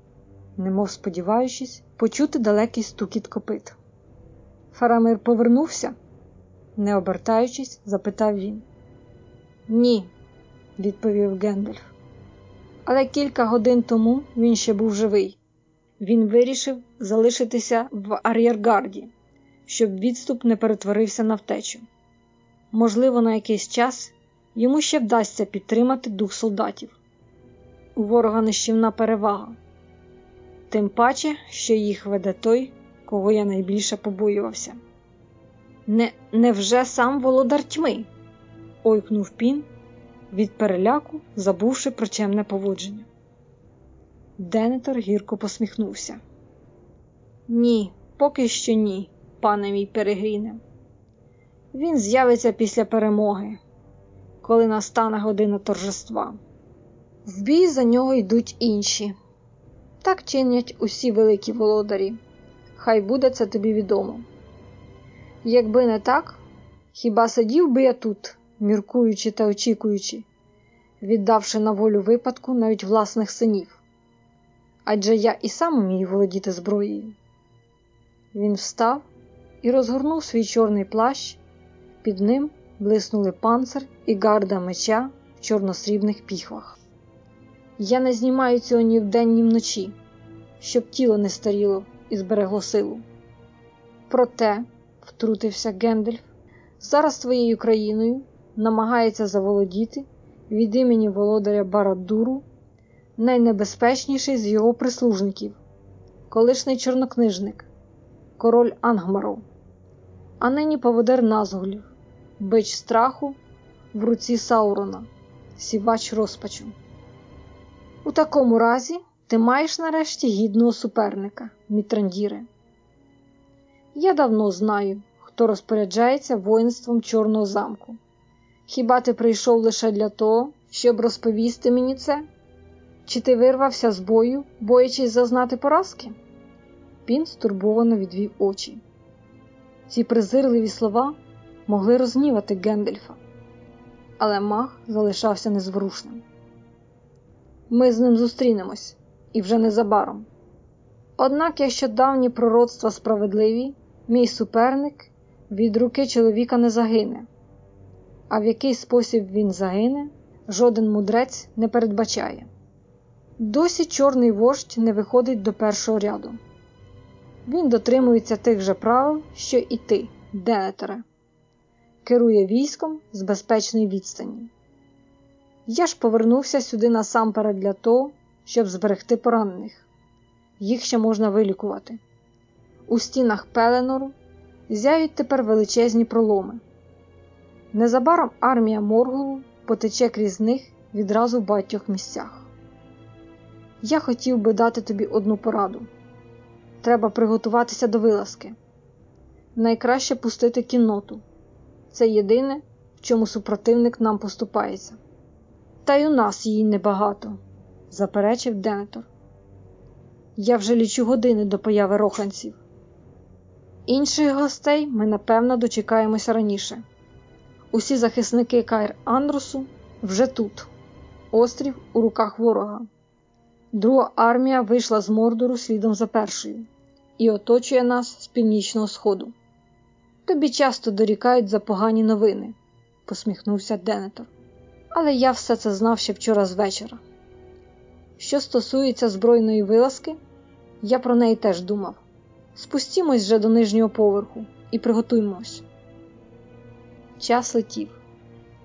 немов сподіваючись почути далекий стукіт копит. Фарамир повернувся, не обертаючись, запитав він. Ні, відповів Гендальф. Але кілька годин тому він ще був живий. Він вирішив залишитися в ар'єргарді, щоб відступ не перетворився на втечу. Можливо, на якийсь час йому ще вдасться підтримати дух солдатів. У ворога нищівна перевага, тим паче, що їх веде той, кого я найбільше побоювався. Не, Невже сам володар тьми? ойкнув пін, від переляку забувши про чемне поводження. Денетор гірко посміхнувся. Ні, поки що ні, пане мій перегріне. Він з'явиться після перемоги, коли настане година торжества. В бій за нього йдуть інші. Так чинять усі великі володарі. Хай буде це тобі відомо. Якби не так, хіба сидів би я тут, міркуючи та очікуючи, віддавши на волю випадку навіть власних синів. Адже я і сам умію володіти зброєю. Він встав і розгорнув свій чорний плащ, під ним блиснули панцир і гарда меча в чорносрібних піхвах. Я не знімаю цього ні вдень, ні вночі, щоб тіло не старіло і зберегло силу. Проте, втрутився Гендельф, зараз твоєю країною намагається заволодіти від імені володаря Барадуру, найнебезпечніший з його прислужників, колишній чорнокнижник, король Ангмаров, а нині поводир Назгулів, бич страху в руці Саурона, сівач розпачу. У такому разі ти маєш нарешті гідного суперника, Мітрандіре. Я давно знаю, хто розпоряджається воїнством Чорного замку. Хіба ти прийшов лише для того, щоб розповісти мені це? Чи ти вирвався з бою, боячись зазнати поразки? Пін стурбовано відвів очі. Ці презирливі слова могли рознівати Гендельфа, але маг залишався незворушним. Ми з ним зустрінемось і вже незабаром. Однак, якщо давні пророцтва справедливі, мій суперник від руки чоловіка не загине, а в який спосіб він загине, жоден мудрець не передбачає. Досі чорний вождь не виходить до першого ряду. Він дотримується тих же правил, що і ти, Денетере, керує військом з безпечної відстані. Я ж повернувся сюди насамперед для того, щоб зберегти поранених. Їх ще можна вилікувати. У стінах Пеленору зяють тепер величезні проломи. Незабаром армія Моргулу потече крізь них відразу в багатьох місцях. Я хотів би дати тобі одну пораду. Треба приготуватися до вилазки. Найкраще пустити кінноту. Це єдине, в чому супротивник нам поступається. Та й у нас її небагато, заперечив Денетор. Я вже лічу години до появи роханців. Інших гостей ми напевно дочекаємося раніше. Усі захисники Кайр Андрусу вже тут, острів у руках ворога. Друга армія вийшла з Мордору слідом за першою і оточує нас з північного сходу. Тобі часто дорікають за погані новини, посміхнувся Денетор. Але я все це знав ще вчора з вечора. Що стосується збройної вилазки, я про неї теж думав. Спустімось вже до нижнього поверху і приготуймось. Час летів.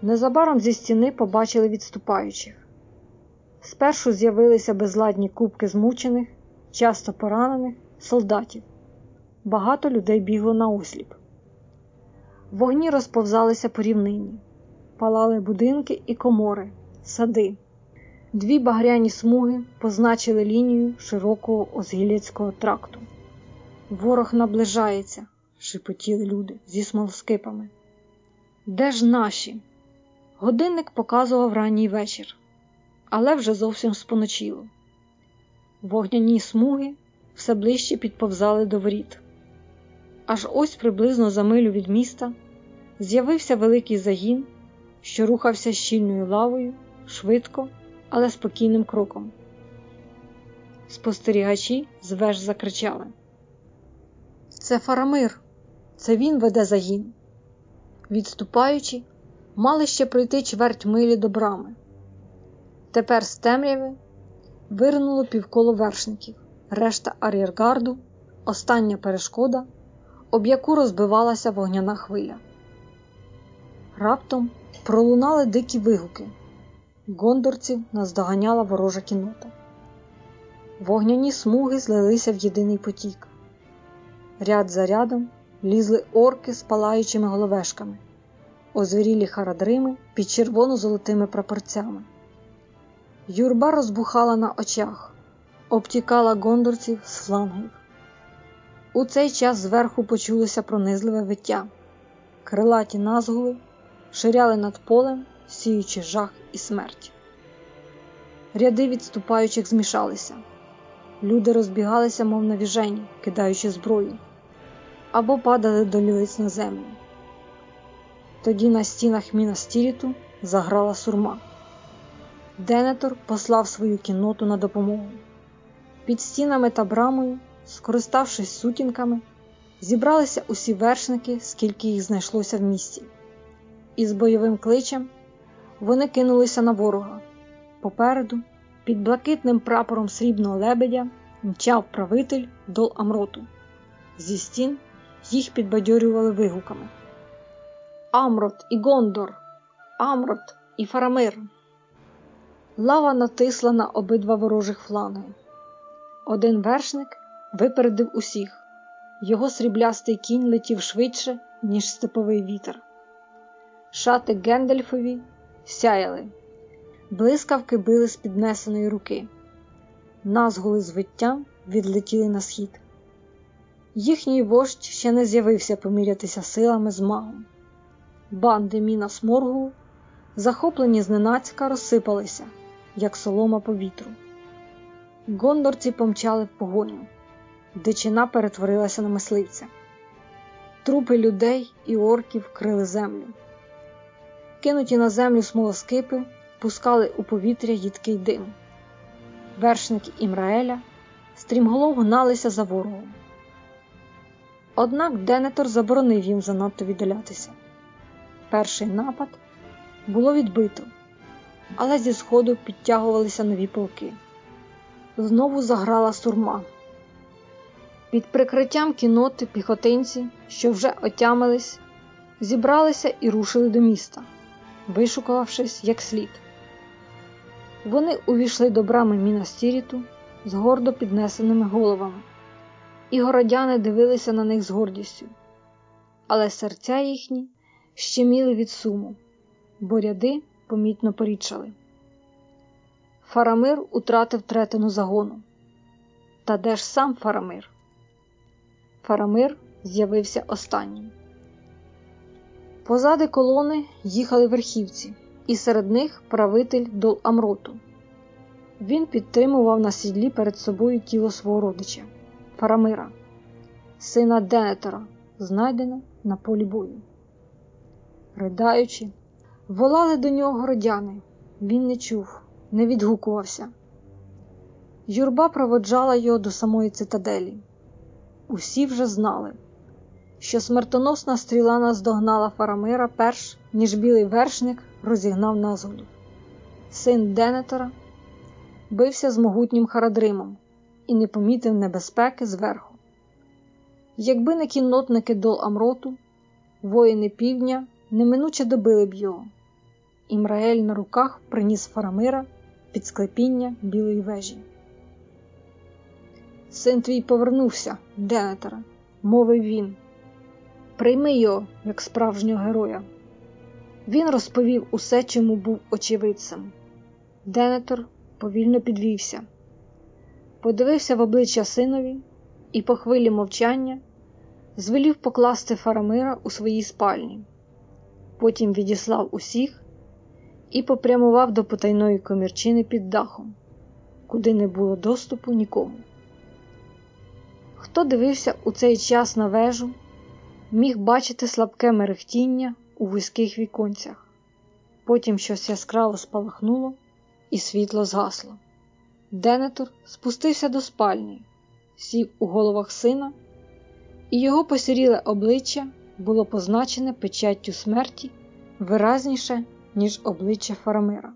Незабаром зі стіни побачили відступаючих. Спершу з'явилися безладні кубки змучених, часто поранених солдатів. Багато людей бігло на осліп. Вогні розповзалися по рівнині, палали будинки і комори, сади. Дві багряні смуги позначили лінію широкого озгілецького тракту. Ворог наближається, шепотіли люди зі смолоскипами. Де ж наші? Годинник показував ранній вечір, але вже зовсім споночило. Вогняні смуги все ближче підповзали до воріт. Аж ось приблизно за милю від міста з'явився великий загін, що рухався щільною лавою, швидко, але спокійним кроком. Спостерігачі звеж закричали: Це Фарамир, це він веде загін. Відступаючи, мали ще пройти чверть милі до брами. Тепер з темряви вирнуло півколо вершників, решта ар'єргарду, остання перешкода, об яку розбивалася вогняна хвиля. Раптом пролунали дикі вигуки. Гондорців наздоганяла ворожа кінота. Вогняні смуги злилися в єдиний потік. Ряд за рядом лізли орки з палаючими головешками, озвірілі харадрими під червоно-золотими прапорцями. Юрба розбухала на очах, обтікала гондорців з флангів. У цей час зверху почулося пронизливе виття, крилаті назгули ширяли над полем, сіючи жах і смерть. Ряди відступаючих змішалися. Люди розбігалися, мов навіжені, кидаючи зброю, або падали долілиць на землю. Тоді на стінах Мінас-Тіріту заграла сурма. Денетор послав свою кінноту на допомогу. Під стінами та брамою, скориставшись сутінками, зібралися усі вершники, скільки їх знайшлося в місті. Із бойовим кличем вони кинулися на ворога. Попереду, під блакитним прапором срібного лебедя, мчав правитель дол Амроту. Зі стін їх підбадьорювали вигуками. Амрот і Гондор, Амрот і Фарамир. Лава натисла на обидва ворожих фланги. Один вершник випередив усіх. Його сріблястий кінь летів швидше, ніж степовий вітер. Шати Гендельфові сяяли, блискавки били з піднесеної руки, назгули з відлетіли на схід. Їхній вождь ще не з'явився помірятися силами з магом. Банди Міна Сморгу захоплені зненацька, розсипалися, як солома по вітру. Гондорці помчали в погоню, дичина перетворилася на мисливця. Трупи людей і орків крили землю. Кинуті на землю смолоскипи пускали у повітря їдкий дим. Вершники Імраеля стрімголов гналися за ворогом. Однак Денетор заборонив їм занадто віддалятися. Перший напад було відбито, але зі сходу підтягувалися нові полки. Знову заграла сурма. Під прикриттям кіноти піхотинці, що вже отямились, зібралися і рушили до міста, вишикувавшись як слід. Вони увійшли до брами Мінас-Тіріту з гордо піднесеними головами, і городяни дивилися на них з гордістю, але серця їхні щеміли від суму, бо ряди помітно порідшали. Фарамир утратив третину загону. Та де ж сам Фарамир? Фарамир з'явився останнім. Позади колони їхали верхівці, і серед них правитель дол Амроту. Він підтримував на сідлі перед собою тіло свого родича Фарамира, сина Денетора, знайдене на полі бою. Ридаючи, волали до нього городяни. Він не чув, не відгукувався. Юрба проводжала його до самої цитаделі. Усі вже знали, що смертоносна стріла наздогнала Фарамира перш ніж білий вершник розігнав назголів. Син Денетора бився з могутнім Харадримом і не помітив небезпеки зверху. Якби не кіннотники дол Амроту, воїни півдня неминуче добили б його. Імраель на руках приніс Фарамира під склепіння білої вежі. Син твій повернувся, Денетера, мовив він. Прийми його як справжнього героя. Він розповів усе, чому був очевидцем. Денетор повільно підвівся, подивився в обличчя синові і, по хвилі мовчання, звелів покласти Фарамира у своїй спальні. Потім відіслав усіх і попрямував до потайної комірчини під дахом, куди не було доступу нікому. Хто дивився у цей час на вежу, міг бачити слабке мерехтіння у вузьких віконцях. Потім щось яскраво спалахнуло, і світло згасло. Денетор спустився до спальні, сів у головах сина, і його посіріле обличчя було позначене печаттю смерті виразніше, ніж обличчя Фарамира.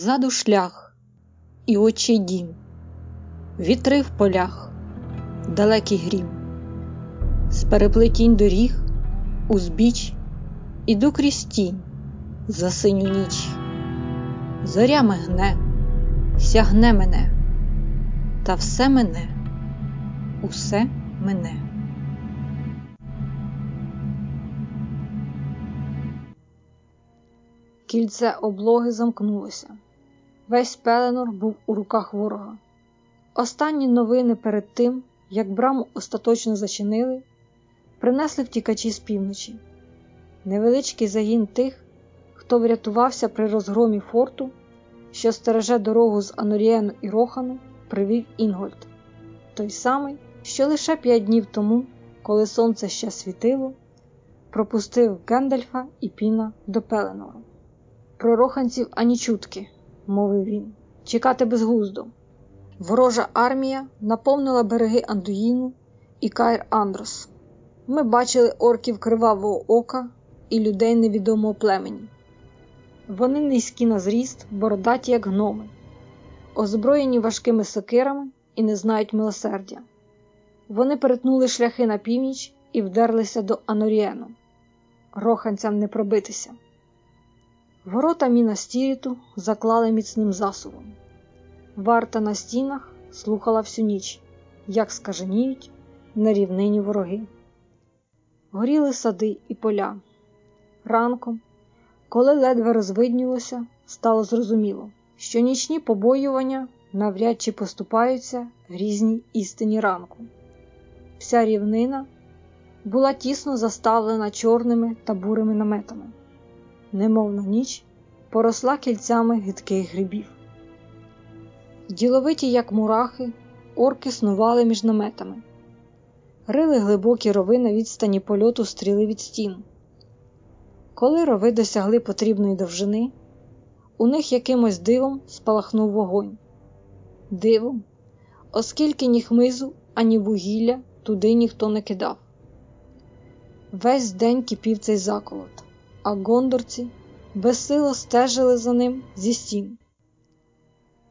Позаду шлях і очей дім, вітри в полях, далекий грім, з переплетінь доріг, узбіч, іду крізь тінь за синю ніч. Зоря мигне, сягне мене, та все мене, усе мене. Кільце облоги замкнулося. Весь Пеленор був у руках ворога. Останні новини перед тим, як браму остаточно зачинили, принесли втікачі з півночі. Невеличкий загін тих, хто врятувався при розгромі форту, що стереже дорогу з Аноріену і Рохану, привів Інгольд, той самий, що лише п'ять днів тому, коли сонце ще світило, пропустив Гендальфа і Піна до Пеленору. Про роханців ані чутки, мовив він, чекати безглуздо. Ворожа армія наповнила береги Андуїну і Кайр Андрос. Ми бачили орків кривавого ока і людей невідомого племені. Вони низькі на зріст, бородаті, як гноми, озброєні важкими сокирами і не знають милосердя. Вони перетнули шляхи на північ і вдерлися до Аноріену. Роханцям не пробитися. Ворота Мінас-Тіріту заклали міцним засувом. Варта на стінах слухала всю ніч, як скаженіють на рівнині вороги. Горіли сади і поля. Ранком, коли ледве розвиднілося, стало зрозуміло, що нічні побоювання навряд чи поступаються грізній істині ранку. Вся рівнина була тісно заставлена чорними та бурими наметами, немов на ніч поросла кільцями гидких грибів. Діловиті, як мурахи, орки снували між наметами, рили глибокі рови на відстані польоту стріли від стін. Коли рови досягли потрібної довжини, у них якимось дивом спалахнув вогонь. Дивом, оскільки ні хмизу, ані вугілля туди ніхто не кидав. Весь день кипів цей заколот, а гондорці безсило стежили за ним зі стін.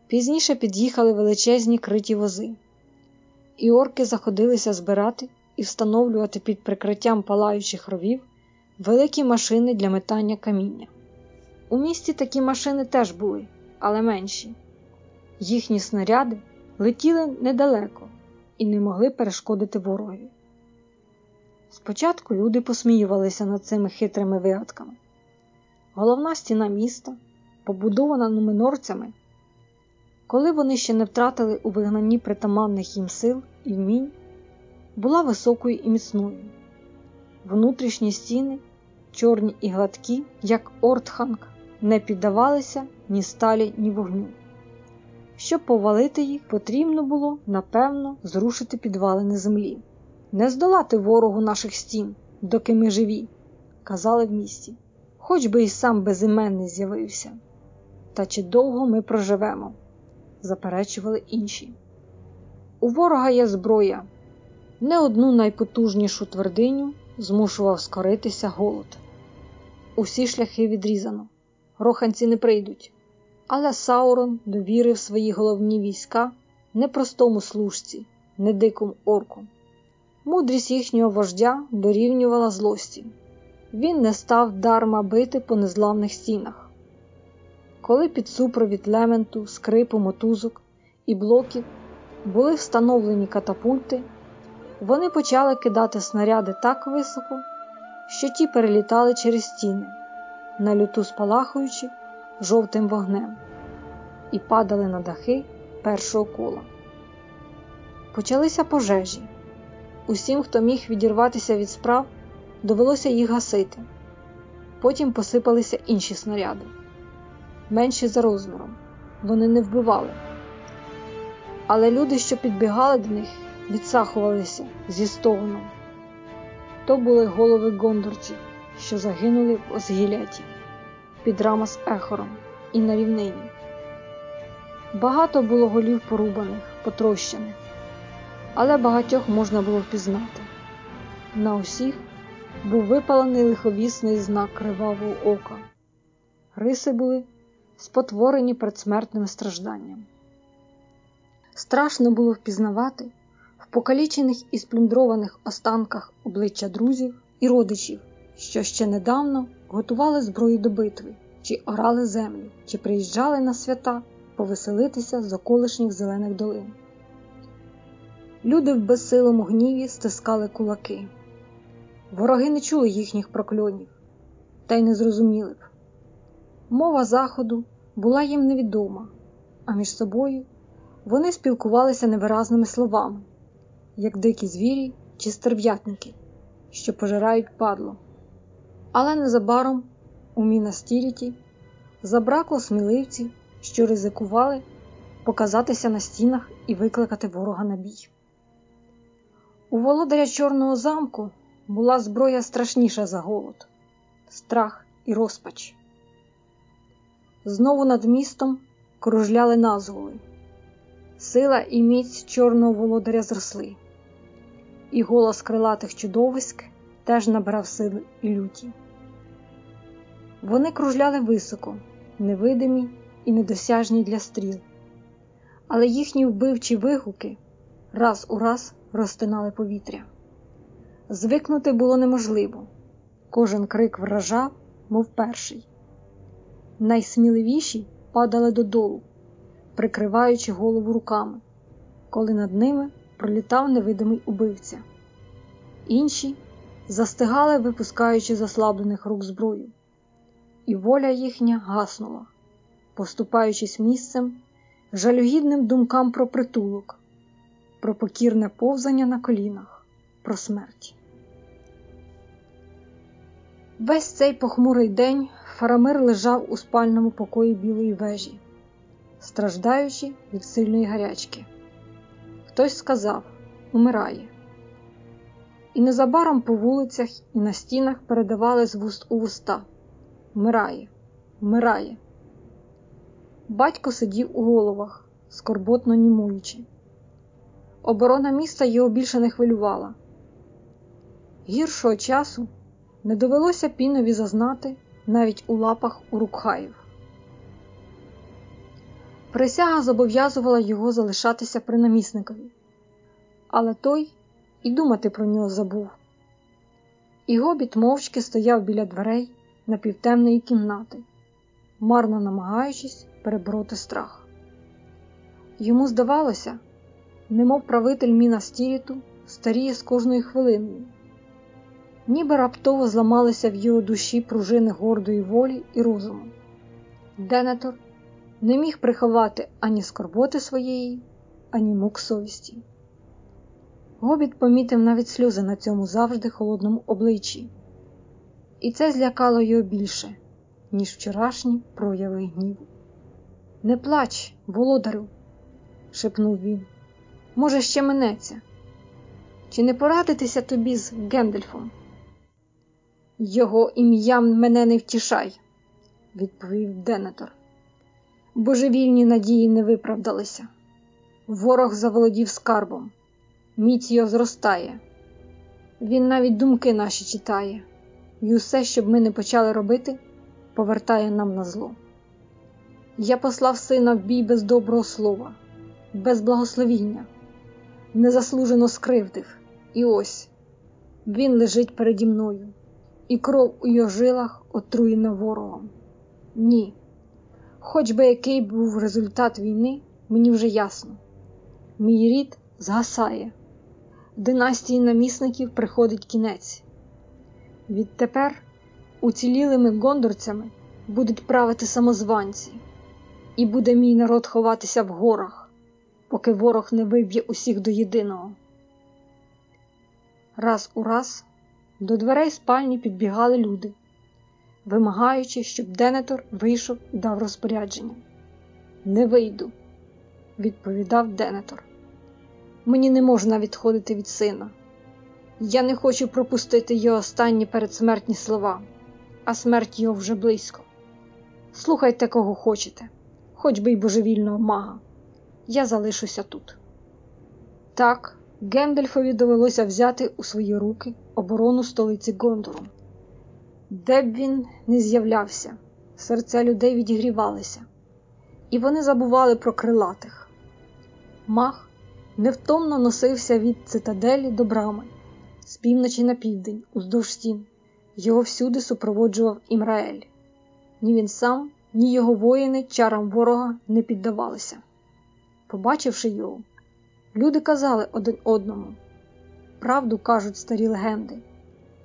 Пізніше під'їхали величезні криті вози, і орки заходилися збирати і встановлювати під прикриттям палаючих ровів великі машини для метання каміння. У місті такі машини теж були, але менші. Їхні снаряди летіли недалеко і не могли перешкодити ворогові. Спочатку люди посміювалися над цими хитрими вигадками. Головна стіна міста, побудована нуминорцями, коли вони ще не втратили у вигнанні притаманних їм сил і вмінь, була високою і міцною. Внутрішні стіни, чорні і гладкі, як Ортханг, не піддавалися ні сталі, ні вогню. Щоб повалити їх, потрібно було, напевно, зрушити підвалини землі, не здолати ворогу наших стін, доки ми живі, казали в місті, хоч би і сам безіменний з'явився. Та чи довго ми проживемо? заперечували інші. У ворога є зброя, не одну найпотужнішу твердиню змушував скоритися голод. Усі шляхи відрізано, роханці не прийдуть. Але Саурон довірив свої головні війська не простому служці, не дикому орку. Мудрість їхнього вождя дорівнювала злості. Він не став дарма бити по незламних стінах. Коли під супровід лементу, скрипу, мотузок і блоків були встановлені катапульти, вони почали кидати снаряди так високо, що ті перелітали через стіни, на люту спалахуючи жовтим вогнем і падали на дахи першого кола. Почалися пожежі. Усім, хто міг відірватися від справ, довелося їх гасити. Потім посипалися інші снаряди, менші за розміром, вони не вбивали. Але люди, що підбігали до них, відсахувалися зі стогоном. То були голови гондорців, що загинули в Озгіляті під Рамас Ехором і на рівнині. Багато було голів порубаних, потрощених, але багатьох можна було впізнати. На усіх був випалений лиховісний знак кривавого ока. Риси були спотворені предсмертним стражданням. Страшно було впізнавати в покалічених і сплюндрованих останках обличчя друзів і родичів, що ще недавно готували зброю до битви, чи орали землю, чи приїжджали на свята повеселитися з околишніх зелених долин. Люди в безсилому гніві стискали кулаки. Вороги не чули їхніх прокльонів, та й не зрозуміли б. Мова заходу була їм невідома, а між собою вони спілкувалися невиразними словами, як дикі звірі чи стерв'ятники, що пожирають падло. Але незабаром у Мінас-Тіріті забракло сміливців, що ризикували показатися на стінах і викликати ворога на бій. У володаря Чорного замку була зброя страшніша за голод, страх і розпач. Знову над містом кружляли назгули. Сила і міць чорного володаря зросли, і голос крилатих чудовиськ теж набрав сили і люті. Вони кружляли високо, невидимі і недосяжні для стріл, але їхні вбивчі вигуки раз у раз розтинали повітря. Звикнути було неможливо, кожен крик вражав, мов перший. Найсміливіші падали додолу, прикриваючи голову руками, коли над ними пролітав невидимий убивця. Інші застигали, випускаючи заслаблених рук зброю, і воля їхня гаснула, поступаючись місцем, жалюгідним думкам про притулок, про покірне повзання на колінах, про смерть. Весь цей похмурий день Фарамир лежав у спальному покої білої вежі, страждаючи від сильної гарячки. Хтось сказав умирає. І незабаром по вулицях і на стінах передавали з вуст у вуста Вмирає, вмирає. Батько сидів у головах, скорботно німуючи. Оборона міста його більше не хвилювала. Гіршого часу не довелося пінові зазнати навіть у лапах урукхаїв. Присяга зобов'язувала його залишатися при намісникові, але той і думати про нього забув. І гобіт мовчки стояв біля дверей напівтемної кімнати, марно намагаючись перебороти страх. Йому здавалося, немов правитель міна стіріту старіє з кожною хвилиною, ніби раптово зламалися в його душі пружини гордої волі і розуму. Денетор не міг приховати ані скорботи своєї, ані мук совісті. Гобіт помітив навіть сльози на цьому завжди холодному обличчі, і це злякало його більше, ніж вчорашні прояви гніву. Не плач, володарю, шепнув він. Може, ще минеться. Чи не порадитися тобі з Гендельфом? Його ім'ям мене не втішай, відповів Денетор. Божевільні надії не виправдалися. Ворог заволодів скарбом, міць його зростає. Він навіть думки наші читає, і усе, щоб ми не почали робити, повертає нам на зло. Я послав сина в бій без доброго слова, без благословіння, незаслужено скривдив, і ось він лежить переді мною, і кров у його жилах отруєна ворогом. Ні. Хоч би який був результат війни, мені вже ясно. Мій рід згасає, династії намісників приходить кінець. Відтепер уцілілими гондорцями будуть правити самозванці, і буде мій народ ховатися в горах, поки ворог не виб'є усіх до єдиного. Раз у раз до дверей спальні підбігали люди вимагаючи, щоб Денетор вийшов і дав розпорядження. Не вийду, відповідав Денетор. Мені не можна відходити від сина. Я не хочу пропустити його останні передсмертні слова, а смерть його вже близько. Слухайте, кого хочете, хоч би й божевільного мага. Я залишуся тут. Так, Гендельфові довелося взяти у свої руки оборону столиці Гондору. Де б він не з'являвся, серця людей відігрівалися, і вони забували про крилатих. Мах невтомно носився від цитаделі до брами, з півночі на південь, уздовж стін. Його всюди супроводжував Імраель. Ні він сам, ні його воїни чарам ворога не піддавалися. Побачивши його, люди казали один одному правду кажуть старі легенди.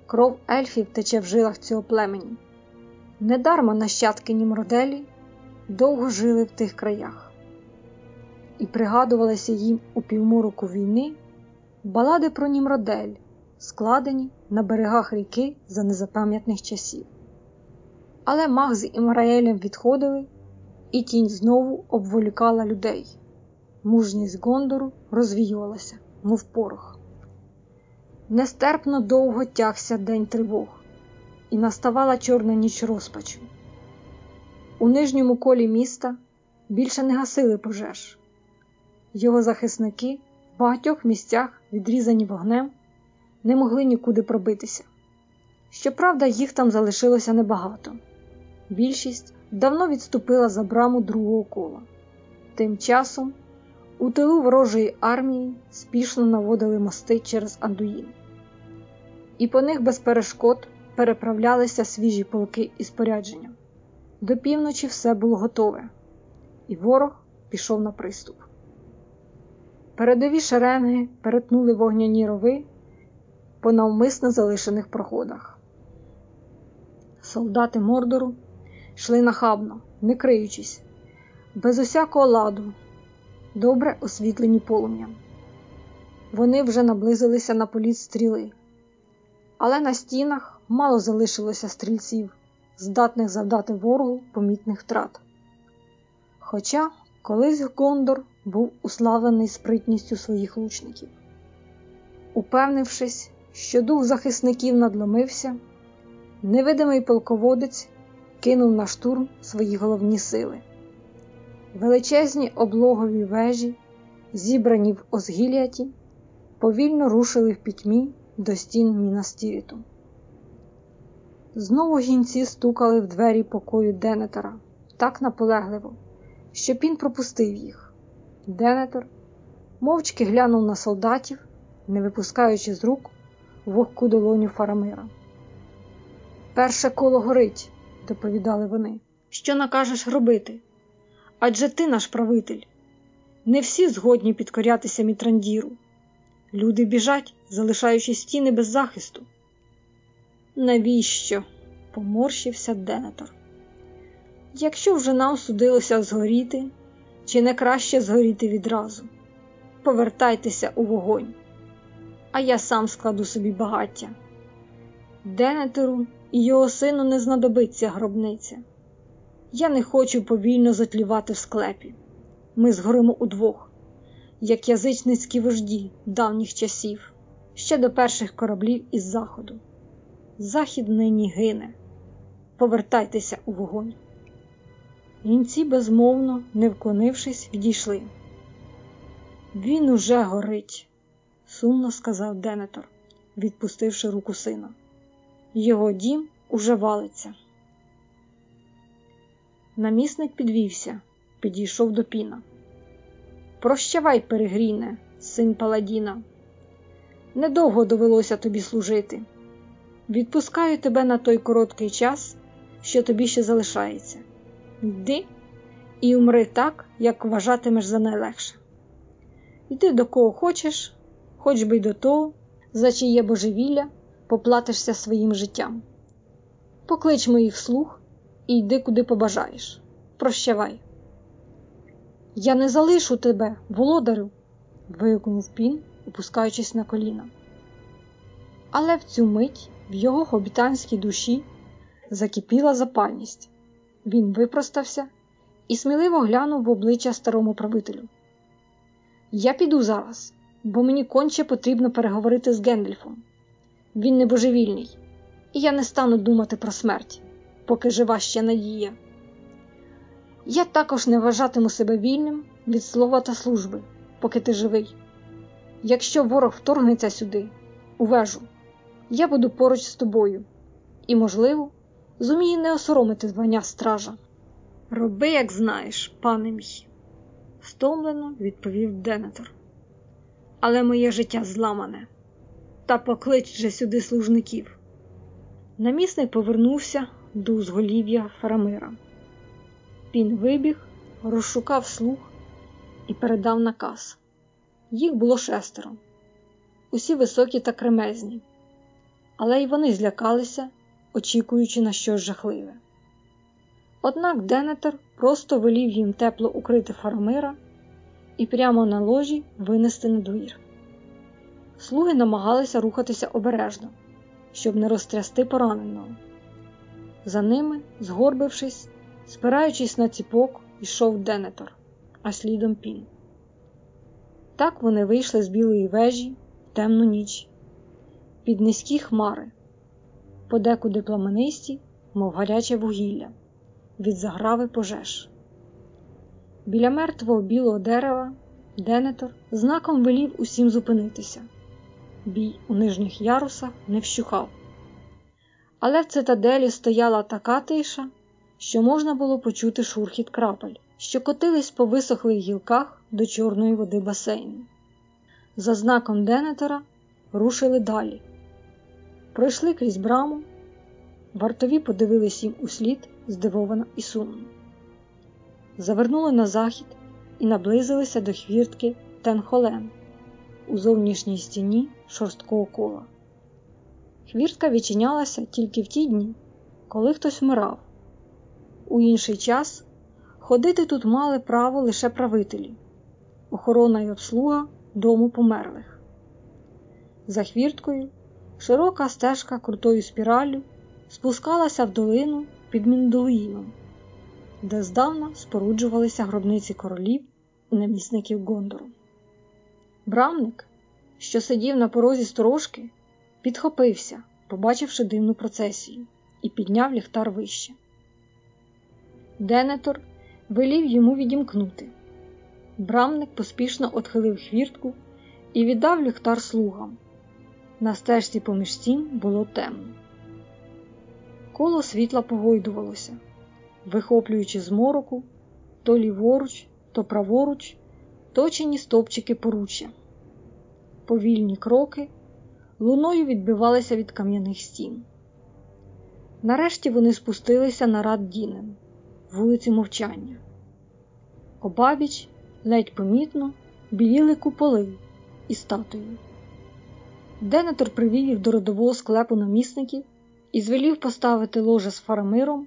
Кров ельфів тече в жилах цього племені. Недарма нащадки Німроделі довго жили в тих краях, і пригадувалися їм у півмороку війни балади про Німродель, складені на берегах ріки за незапам'ятних часів. Але маг з Імраелем відходили, і тінь знову обволікала людей. Мужність Гондору розвіювалася, мов порох. Нестерпно довго тягся день тривог, і наставала чорна ніч розпачу. У нижньому колі міста більше не гасили пожеж. Його захисники в багатьох місцях, відрізані вогнем, не могли нікуди пробитися. Щоправда, їх там залишилося небагато. Більшість давно відступила за браму другого кола. Тим часом у тилу ворожої армії спішно наводили мости через Андуїн, і по них без перешкод переправлялися свіжі полки і спорядження. До півночі все було готове, і ворог пішов на приступ. Передові шеренги перетнули вогняні рови по навмисно залишених проходах. Солдати Мордору йшли нахабно, не криючись, без усякого ладу, добре освітлені полум'ям. Вони вже наблизилися на політ стріли, але на стінах мало залишилося стрільців, здатних завдати ворогу помітних втрат. Хоча колись Гондор був уславлений спритністю своїх лучників. Упевнившись, що дух захисників надломився, невидимий полководець кинув на штурм свої головні сили. Величезні облогові вежі, зібрані в Озгіліаті, повільно рушили в пітьмі до стін Мінас-Тіріту. Знову гінці стукали в двері покою Денетора так наполегливо, що Пін пропустив їх. Денетор мовчки глянув на солдатів, не випускаючи з рук вогку долоню Фарамира. Перше коло горить, доповідали вони. Що накажеш робити? Адже ти наш правитель. Не всі згодні підкорятися мітрандіру. Люди біжать, залишаючи стіни без захисту. Навіщо? поморщився Денетор. Якщо вже нам судилося згоріти, чи не краще згоріти відразу? Повертайтеся у вогонь, а я сам складу собі багаття. Денетеру і його сину не знадобиться гробниця. Я не хочу повільно затлівати в склепі. Ми згоримо удвох, як язичницькі вожді давніх часів, ще до перших кораблів із заходу. Захід нині гине. Повертайтеся у вогонь. Гінці безмовно, не вклонившись, відійшли. Він уже горить, сумно сказав Денетор, відпустивши руку сина. Його дім уже валиться. Намісник підвівся, підійшов до піна. Прощавай, перегріне, син Паладіна. Недовго довелося тобі служити. Відпускаю тебе на той короткий час, що тобі ще залишається. Йди і умри так, як вважатимеш за найлегше. Йди до кого хочеш, хоч би й до того, за чиє божевілля поплатишся своїм життям. Поклич моїх слуг і йди куди побажаєш. Прощавай. Я не залишу тебе, володарю, вигукнув пін, опускаючись на коліна. Але в цю мить в його хобітанській душі закипіла запальність. Він випростався і сміливо глянув в обличчя старому правителю. Я піду зараз, бо мені конче потрібно переговорити з Гендельфом. Він не божевільний, і я не стану думати про смерть, поки жива ще надія. Я також не вважатиму себе вільним від слова та служби, поки ти живий. Якщо ворог вторгнеться сюди, у вежу, я буду поруч з тобою і, можливо, зумію не осоромити звання стража. Роби, як знаєш, пане мій, стомлено відповів Денетор. Але моє життя зламане, та поклич же сюди служників. Намісник повернувся до узголів'я Фарамира. Пін вибіг, розшукав слуг і передав наказ. Їх було шестеро, усі високі та кремезні, але й вони злякалися, очікуючи на щось жахливе. Однак Денетер просто велів їм тепло укрити Фарамира і прямо на ложі винести на двір. Слуги намагалися рухатися обережно, щоб не розтрясти пораненого. За ними, згорбившись, спираючись на ціпок, йшов Денетор, а слідом пін. Так вони вийшли з білої вежі в темну ніч, під низькі хмари, подекуди пламенисті, мов гаряче вугілля, від заграви пожеж. Біля мертвого білого дерева Денетор знаком велів усім зупинитися. Бій у нижніх ярусах не вщухав. Але в цитаделі стояла така тиша, що можна було почути шурхіт крапель, що котились по висохлих гілках до чорної води басейну. За знаком Денетора рушили далі. Пройшли крізь браму, вартові подивились їм услід здивовано і сумно. Завернули на захід і наблизилися до хвіртки Тенхолен у зовнішній стіні шорсткого кола. Хвіртка відчинялася тільки в ті дні, коли хтось вмирав. У інший час Ходити тут мали право лише правителі, охорона й обслуга дому померлих. За хвірткою широка стежка крутою спіраллю спускалася в долину під Міндуїном, де здавна споруджувалися гробниці королів і намісників Гондору. Брамник, що сидів на порозі сторожки, підхопився, побачивши дивну процесію, і підняв ліхтар вище. Денетор велів йому відімкнути. Брамник поспішно отхилив хвіртку і віддав ліхтар слугам. На стежці поміж стін було темно. Коло світла погойдувалося, вихоплюючи з мороку то ліворуч, то праворуч точені стовпчики поруччя. Повільні кроки луною відбивалися від кам'яних стін. Нарешті вони спустилися на рад Дінен, вулиці мовчання. Обабіч ледь помітно біліли куполи і статуї. Денетор привів їх до родового склепу намісників і звелів поставити ложе з фарамиром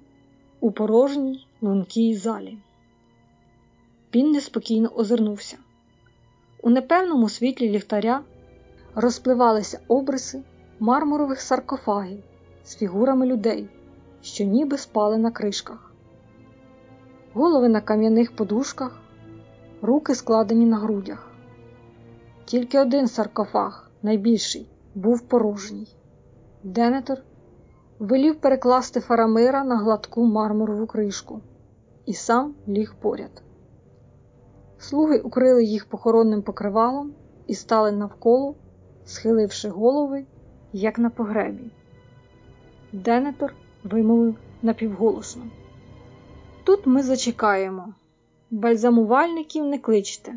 у порожній лункій залі. Він неспокійно озирнувся. У непевному світлі ліхтаря розпливалися обриси мармурових саркофагів з фігурами людей, що ніби спали на кришках, голови на кам'яних подушках, руки складені на грудях. Тільки один саркофаг, найбільший, був порожній. Денетор велів перекласти фарамира на гладку мармурову кришку і сам ліг поряд. Слуги укрили їх похоронним покривалом і стали навколо, схиливши голови, як на погребі. Денетор вимовив напівголосно. Тут ми зачекаємо. Бальзамувальників не кличте.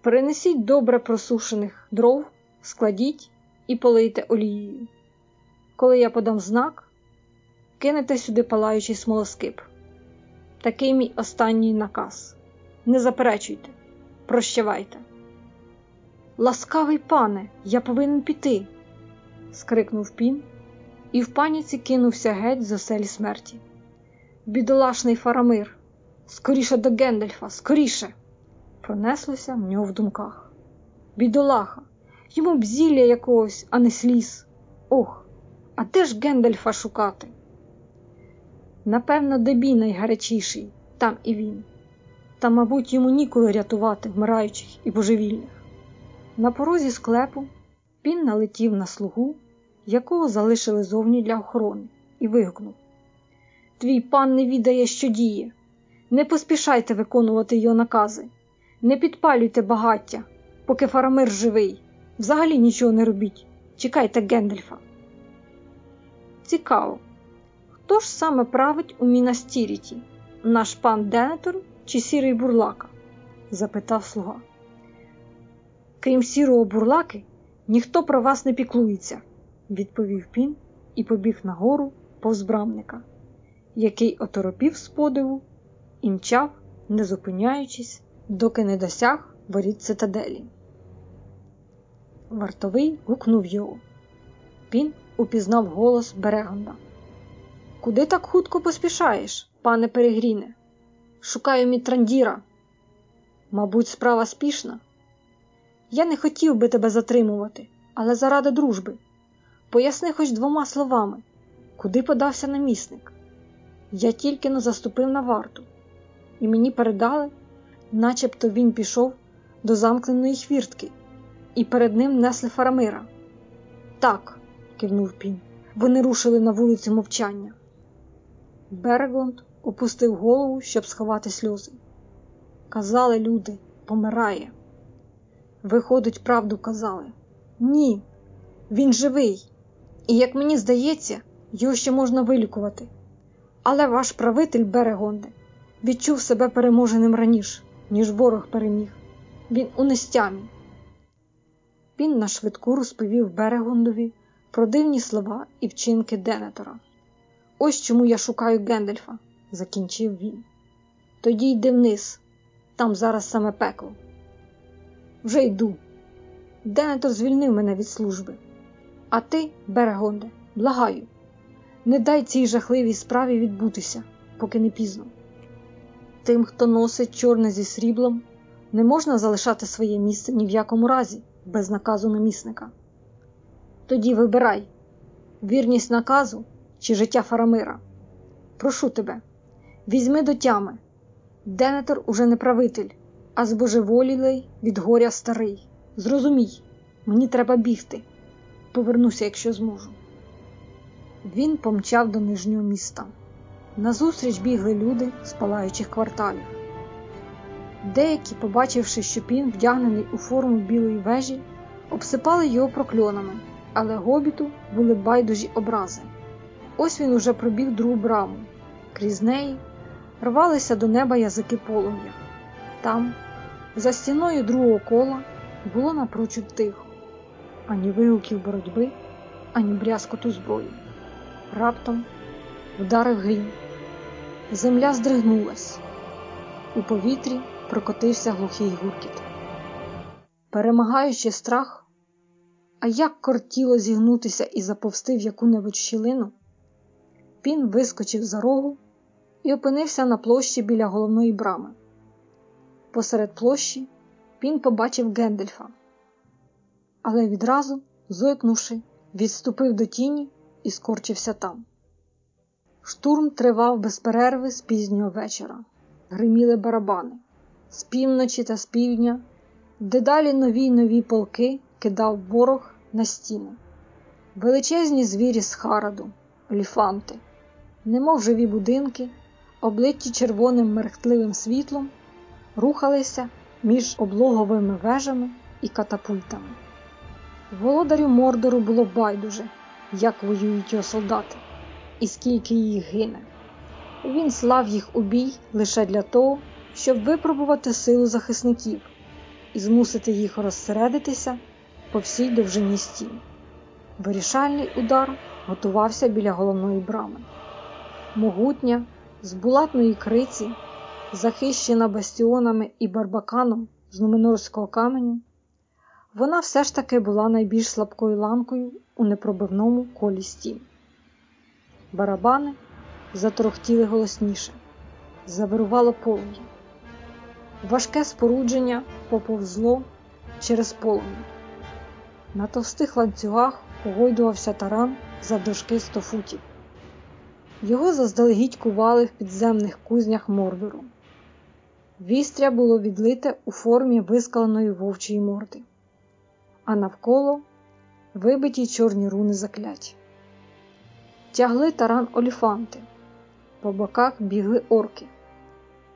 Принесіть добре просушених дров, складіть і полийте олією. Коли я подам знак, кинете сюди палаючий смолоскип. Такий мій останній наказ. Не заперечуйте, прощавайте. Ласкавий пане, я повинен піти. скрикнув пін і в паніці кинувся геть з оселі смерті. Бідолашний Фарамир, скоріше до Гендельфа, скоріше. Пронеслося в нього в думках. Бідолаха, йому б зілля якогось, а не сліз. Ох, а де ж Гендельфа шукати? Напевно, дебій найгарячіший, там і він. Та, мабуть, йому ніколи рятувати вмираючих і божевільних. На порозі склепу пін налетів на слугу, якого залишили зовні для охорони, і вигукнув: Твій пан не відає, що діє. Не поспішайте виконувати його накази, не підпалюйте багаття, поки фарамир живий. Взагалі нічого не робіть. Чекайте Гендальфа. Цікаво, хто ж саме править у Мінас-Тіріті? Наш пан Денетор чи сірий бурлака? запитав слуга. Крім сірого бурлаки, ніхто про вас не піклується, відповів Пін і побіг нагору повз брамника, який оторопів з подиву і мчав, не зупиняючись, доки не досяг воріт цитаделі. Вартовий гукнув його. Пін упізнав голос Берегонда. Куди так хутко поспішаєш, пане Перегріне? Шукаю мітрандіра. Мабуть, справа спішна. Я не хотів би тебе затримувати, але заради дружби. Поясни хоч двома словами, куди подався намісник. Я тільки не заступив на варту, і мені передали, начебто він пішов до замкненої хвіртки, і перед ним несли фарамира. Так, кивнув пін, вони рушили на вулицю мовчання. Берегланд опустив голову, щоб сховати сльози. Казали люди, помирає. Виходить, правду казали. Ні, він живий, і, як мені здається, його ще можна вилікувати. Але ваш правитель Берегонде відчув себе переможеним раніше, ніж ворог переміг. Він у нестямі. Він на швидку розповів Берегондові про дивні слова і вчинки Денетора. Ось чому я шукаю Гендельфа, закінчив він. Тоді йди вниз, там зараз саме пекло. Вже йду. Денетор звільнив мене від служби. А ти, Берегонде, благаю, не дай цій жахливій справі відбутися, поки не пізно. Тим, хто носить чорне зі сріблом, не можна залишати своє місце ні в якому разі, без наказу намісника. Тоді вибирай вірність наказу чи життя Фарамира. Прошу тебе, візьми до тями. Денетер уже не правитель, а збожеволілий від горя старий. Зрозумій, мені треба бігти. Повернуся, якщо зможу. Він помчав до нижнього міста. Назустріч бігли люди з палаючих кварталів. Деякі, побачивши, що пін вдягнений у форму білої вежі, обсипали його прокльонами, але гобіту були байдужі образи. Ось він уже пробіг другу браму. Крізь неї рвалися до неба язики полум'я. Там, за стіною другого кола, було напрочуд тихо, ані вигуків боротьби, ані брязкоту зброї. Раптом вдарив грім. Земля здригнулась. У повітрі прокотився глухий гуркіт. Перемагаючи страх, а як кортіло зігнутися і заповзти в яку-небудь щілину, Пін вискочив за рогу і опинився на площі біля головної брами. Посеред площі Пін побачив Гендельфа, але відразу, зойкнувши, відступив до тіні і скорчився там. Штурм тривав без перерви з пізнього вечора. Гриміли барабани. З півночі та з півдня, дедалі нові й нові полки кидав ворог на стіни. Величезні звірі з хараду, оліфанти, немов живі будинки, облиті червоним мерехтливим світлом, рухалися між облоговими вежами і катапультами. Володарю Мордору було байдуже, як воюють його солдати і скільки їх гине. Він слав їх у бій лише для того, щоб випробувати силу захисників і змусити їх розсередитися по всій довжині стін. Вирішальний удар готувався біля головної брами. Могутня, з булатної криці, захищена бастіонами і барбаканом з нуменорського каменю, вона все ж таки була найбільш слабкою ланкою у непробивному колі стін. Барабани заторохтіли голосніше, завирувало полум'я. Важке спорудження поповзло через полум'я. На товстих ланцюгах погойдувався таран завдовжки сто футів. Його заздалегідь кували в підземних кузнях мордору. Вістря було відлите у формі вискаленої вовчої морди, а навколо вибиті чорні руни заклять. Тягли таран оліфанти, по боках бігли орки,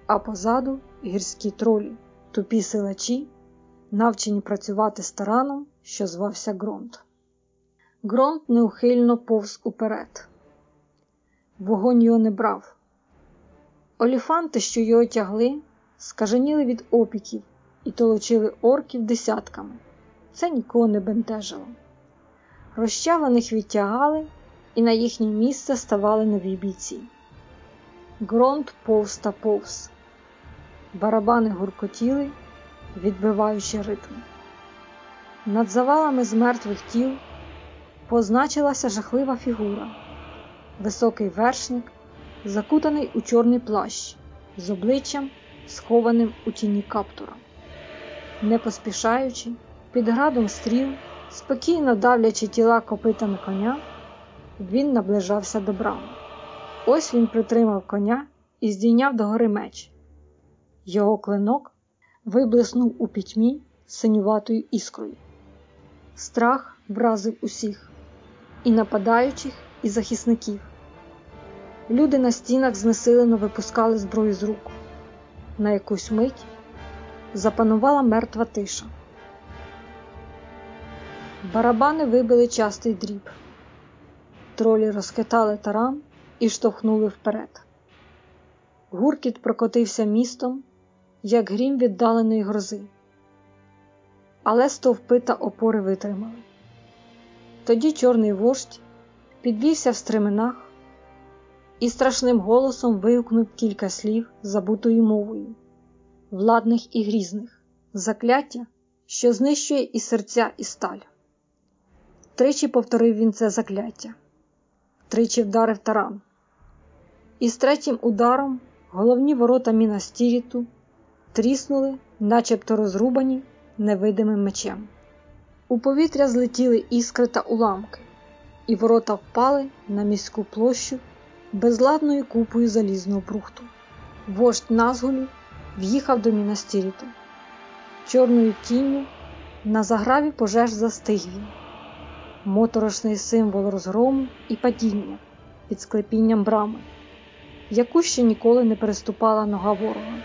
а позаду гірські тролі, тупі силачі, навчені працювати з тараном, що звався Гронт. Гронт неухильно повз уперед. Вогонь його не брав. Оліфанти, що його тягли, скаженіли від опіків і толочили орків десятками. Це нікого не бентежило. Розчавлених відтягали, і на їхнє місце ставали нові бійці. Гронт повз та повз. Барабани гуркотіли, відбиваючи ритм. Над завалами з мертвих тіл позначилася жахлива фігура, високий вершник, закутаний у чорний плащ, з обличчям, схованим у тіні каптура. Не поспішаючи, під градом стріл, спокійно давлячи тіла копитами коня, він наближався до брами. Ось він притримав коня і здійняв догори меч. Його клинок виблиснув у пітьмі синюватою іскрою. Страх вразив усіх і нападаючих, і захисників. Люди на стінах знесилено випускали зброю з рук. На якусь мить запанувала мертва тиша. Барабани вибили частий дріб. Тролі розхитали таран і штовхнули вперед. Гуркіт прокотився містом, як грім віддаленої грози, але стовпи та опори витримали. Тоді чорний вождь підвівся в стременах і страшним голосом вигукнув кілька слів забутою мовою, владних і грізних, закляття, що знищує і серця, і сталь. Тричі повторив він це закляття, тричі вдарив таран, і з третім ударом головні ворота Мінас-Тіріту тріснули, начебто розрубані невидимим мечем. У повітря злетіли іскри та уламки, і ворота впали на міську площу безладною купою залізного брухту. Вождь Назгулю в'їхав до Мінас-Тіріту. Чорною тінню на заграві пожеж застиг він, моторошний символ розгрому і падіння під склепінням брами, яку ще ніколи не переступала нога ворога.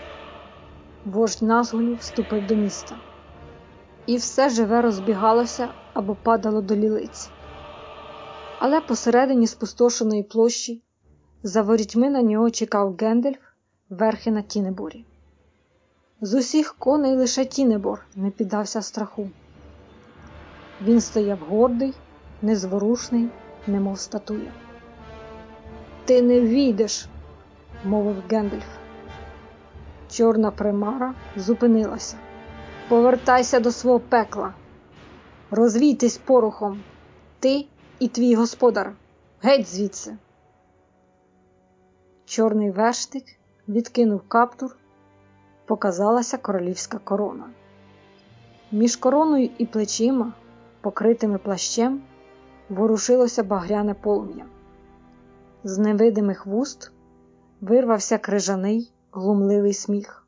Вождь Назгулю вступив до міста, і все живе розбігалося або падало до лілиць. Але посередині спустошеної площі за ворітьми на нього чекав Гендельф верхи на Тінеборі. З усіх коней лише Тінебор не піддався страху. Він стояв гордий, незворушний, немов статуя. Ти не війдеш, мовив Гендельф. Чорна примара зупинилася. Повертайся до свого пекла, розвійтесь порохом, ти і твій господар. Геть звідси. Чорний вештик відкинув каптур, показалася королівська корона. Між короною і плечима, покритими плащем, ворушилося багряне полум'я. З невидимих вуст вирвався крижаний, глумливий сміх.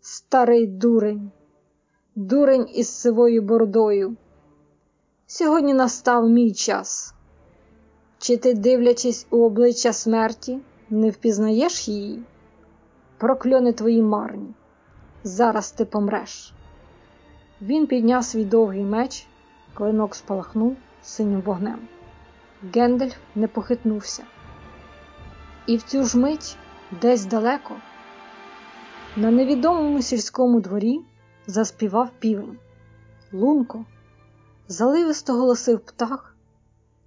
Старий дурень, дурень із сивою бородою. Сьогодні настав мій час. Чи ти, дивлячись у обличчя смерті, не впізнаєш її? Прокльони твої марні. Зараз ти помреш. Він підняв свій довгий меч, клинок спалахнув синім вогнем. Гендельф не похитнувся. І в цю ж мить, десь далеко, на невідомому сільському дворі заспівав півень. Лунко, заливисто голосив птах,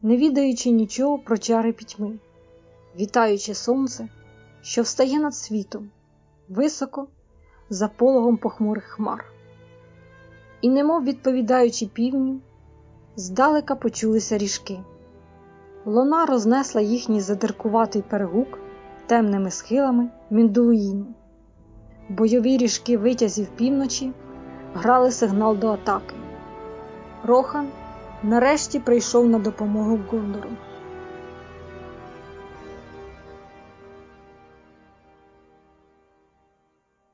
не відаючи нічого про чари пітьми, вітаючи сонце, що встає над світом, високо, за пологом похмурих хмар. І, немов відповідаючи півню, здалека почулися ріжки. Луна рознесла їхній задиркуватий перегук темними схилами Міндуїну. Бойові ріжки витязів півночі грали сигнал до атаки. Рохан нарешті прийшов на допомогу Гондору.